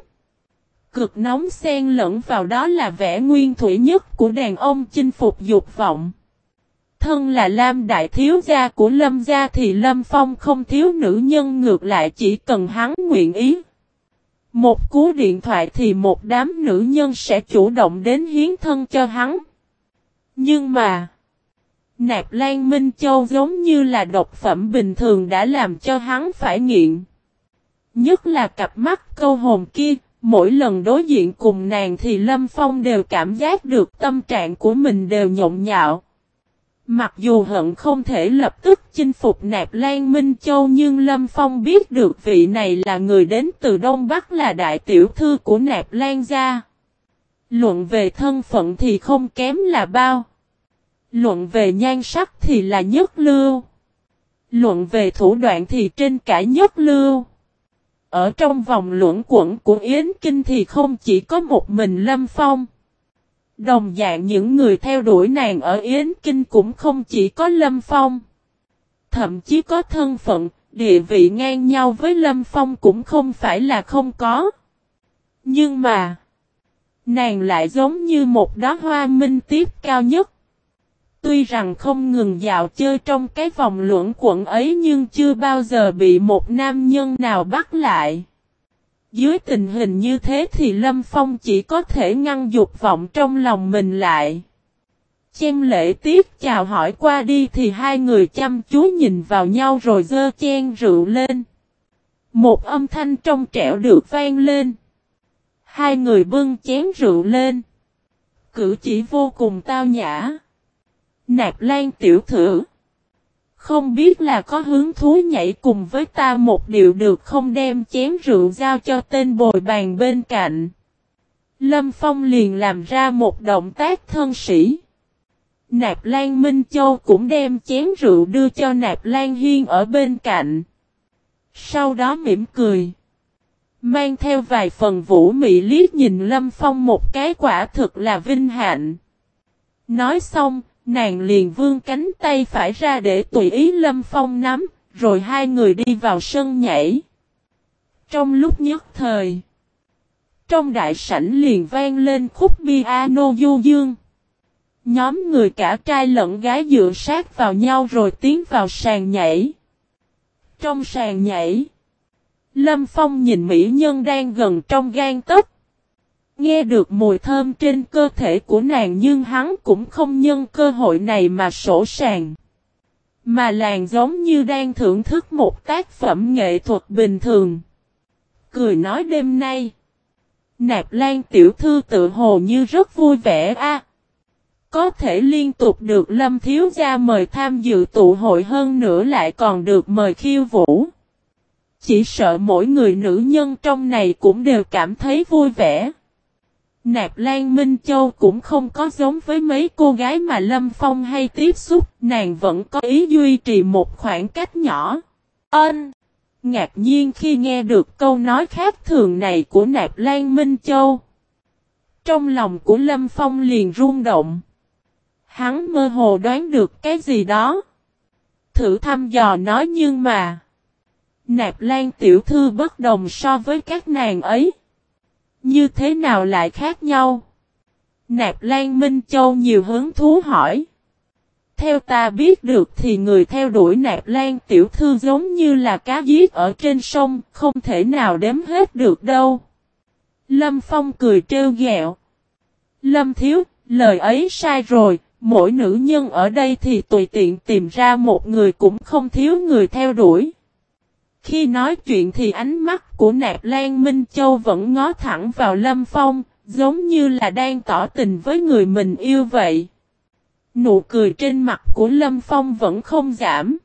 Cực nóng xen lẫn vào đó là vẻ nguyên thủy nhất của đàn ông chinh phục dục vọng. Thân là Lam Đại Thiếu Gia của Lâm Gia thì Lâm Phong không thiếu nữ nhân ngược lại chỉ cần hắn nguyện ý. Một cú điện thoại thì một đám nữ nhân sẽ chủ động đến hiến thân cho hắn. Nhưng mà, Nạp Lan Minh Châu giống như là độc phẩm bình thường đã làm cho hắn phải nghiện. Nhất là cặp mắt câu hồn kia, mỗi lần đối diện cùng nàng thì Lâm Phong đều cảm giác được tâm trạng của mình đều nhộn nhạo. Mặc dù hận không thể lập tức chinh phục nạp Lan Minh Châu nhưng Lâm Phong biết được vị này là người đến từ Đông Bắc là đại tiểu thư của nạp Lan gia. Luận về thân phận thì không kém là bao. Luận về nhan sắc thì là nhất lưu. Luận về thủ đoạn thì trên cả nhất lưu. Ở trong vòng luẩn quẩn của Yến Kinh thì không chỉ có một mình Lâm Phong. Đồng dạng những người theo đuổi nàng ở Yến Kinh cũng không chỉ có Lâm Phong. Thậm chí có thân phận, địa vị ngang nhau với Lâm Phong cũng không phải là không có. Nhưng mà, nàng lại giống như một đóa hoa minh tiếp cao nhất. Tuy rằng không ngừng dạo chơi trong cái vòng luẩn quẩn ấy nhưng chưa bao giờ bị một nam nhân nào bắt lại. Dưới tình hình như thế thì Lâm Phong chỉ có thể ngăn dục vọng trong lòng mình lại. Chen lễ tiếc chào hỏi qua đi thì hai người chăm chú nhìn vào nhau rồi dơ chen rượu lên. Một âm thanh trong trẻo được vang lên. Hai người bưng chén rượu lên. Cử chỉ vô cùng tao nhã. Nạp lan tiểu thử. Không biết là có hứng thú nhảy cùng với ta một điều được không đem chén rượu giao cho tên bồi bàn bên cạnh. Lâm Phong liền làm ra một động tác thân sĩ. Nạp Lan Minh Châu cũng đem chén rượu đưa cho Nạp Lan Hiên ở bên cạnh. Sau đó mỉm cười. Mang theo vài phần vũ mị liếc nhìn Lâm Phong một cái quả thực là vinh hạnh. Nói xong, nàng liền vươn cánh tay phải ra để tùy ý Lâm Phong nắm, rồi hai người đi vào sân nhảy. Trong lúc nhất thời, trong đại sảnh liền vang lên khúc piano du dương. Nhóm người cả trai lẫn gái dựa sát vào nhau rồi tiến vào sàn nhảy. Trong sàn nhảy, Lâm Phong nhìn mỹ nhân đang gần trong gan tấc. Nghe được mùi thơm trên cơ thể của nàng nhưng hắn cũng không nhân cơ hội này mà sổ sàng. Mà làng giống như đang thưởng thức một tác phẩm nghệ thuật bình thường. Cười nói đêm nay. Nạp Lan tiểu thư tự hồ như rất vui vẻ a. Có thể liên tục được Lâm Thiếu Gia mời tham dự tụ hội hơn nữa lại còn được mời khiêu vũ. Chỉ sợ mỗi người nữ nhân trong này cũng đều cảm thấy vui vẻ. Nạp Lan Minh Châu cũng không có giống với mấy cô gái mà Lâm Phong hay tiếp xúc, nàng vẫn có ý duy trì một khoảng cách nhỏ. Ân! Ngạc nhiên khi nghe được câu nói khác thường này của Nạp Lan Minh Châu. Trong lòng của Lâm Phong liền rung động. Hắn mơ hồ đoán được cái gì đó. Thử thăm dò nói nhưng mà. Nạp Lan tiểu thư bất đồng so với các nàng ấy. Như thế nào lại khác nhau? Nạp Lan Minh Châu nhiều hứng thú hỏi. Theo ta biết được thì người theo đuổi Nạp Lan tiểu thư giống như là cá giết ở trên sông, không thể nào đếm hết được đâu. Lâm Phong cười trêu ghẹo. Lâm Thiếu, lời ấy sai rồi, mỗi nữ nhân ở đây thì tùy tiện tìm ra một người cũng không thiếu người theo đuổi. Khi nói chuyện thì ánh mắt của Nạp Lan Minh Châu vẫn ngó thẳng vào Lâm Phong, giống như là đang tỏ tình với người mình yêu vậy. Nụ cười trên mặt của Lâm Phong vẫn không giảm.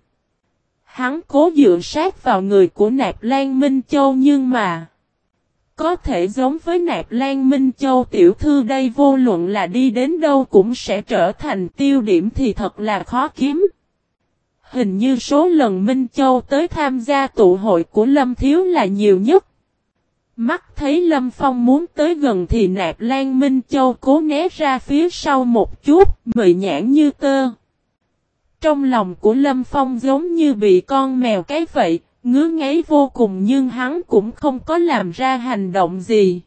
Hắn cố dựa sát vào người của Nạp Lan Minh Châu nhưng mà có thể giống với Nạp Lan Minh Châu tiểu thư đây vô luận là đi đến đâu cũng sẽ trở thành tiêu điểm thì thật là khó kiếm. Hình như số lần Minh Châu tới tham gia tụ hội của Lâm Thiếu là nhiều nhất. Mắt thấy Lâm Phong muốn tới gần thì nạp Lan Minh Châu cố né ra phía sau một chút, mị nhãn như tơ. Trong lòng của Lâm Phong giống như bị con mèo cái vậy, ngứa ngáy vô cùng nhưng hắn cũng không có làm ra hành động gì.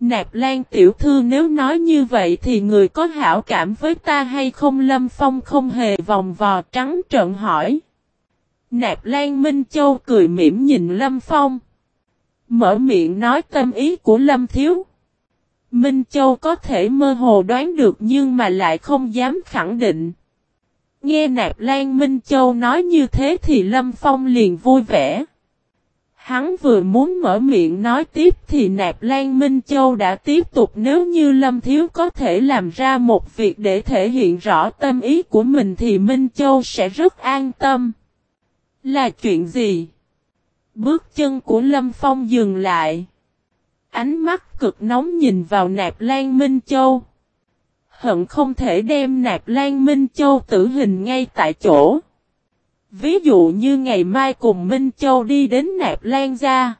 Nạp Lan tiểu thư nếu nói như vậy thì người có hảo cảm với ta hay không Lâm Phong không hề vòng vò trắng trợn hỏi. Nạp Lan Minh Châu cười mỉm nhìn Lâm Phong. Mở miệng nói tâm ý của Lâm Thiếu. Minh Châu có thể mơ hồ đoán được nhưng mà lại không dám khẳng định. Nghe Nạp Lan Minh Châu nói như thế thì Lâm Phong liền vui vẻ. Hắn vừa muốn mở miệng nói tiếp thì Nạp Lan Minh Châu đã tiếp tục nếu như Lâm Thiếu có thể làm ra một việc để thể hiện rõ tâm ý của mình thì Minh Châu sẽ rất an tâm. Là chuyện gì? Bước chân của Lâm Phong dừng lại. Ánh mắt cực nóng nhìn vào Nạp Lan Minh Châu. Hận không thể đem Nạp Lan Minh Châu tử hình ngay tại chỗ. Ví dụ như ngày mai cùng Minh Châu đi đến Nạp Lan gia.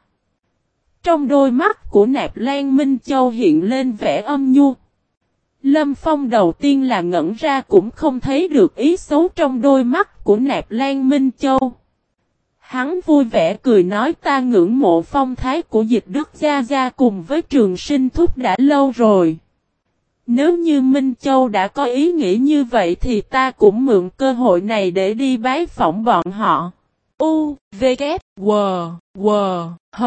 Trong đôi mắt của Nạp Lan, Minh Châu hiện lên vẻ âm nhu. Lâm Phong đầu tiên là ngẩn ra cũng không thấy được ý xấu trong đôi mắt của Nạp Lan, Minh Châu. Hắn vui vẻ cười nói, ta ngưỡng mộ phong thái của dịch đức gia gia cùng với trường sinh thúc đã lâu rồi. Nếu như Minh Châu đã có ý nghĩ như vậy thì ta cũng mượn cơ hội này để đi bái phỏng bọn họ. U, V, K, W, W, H.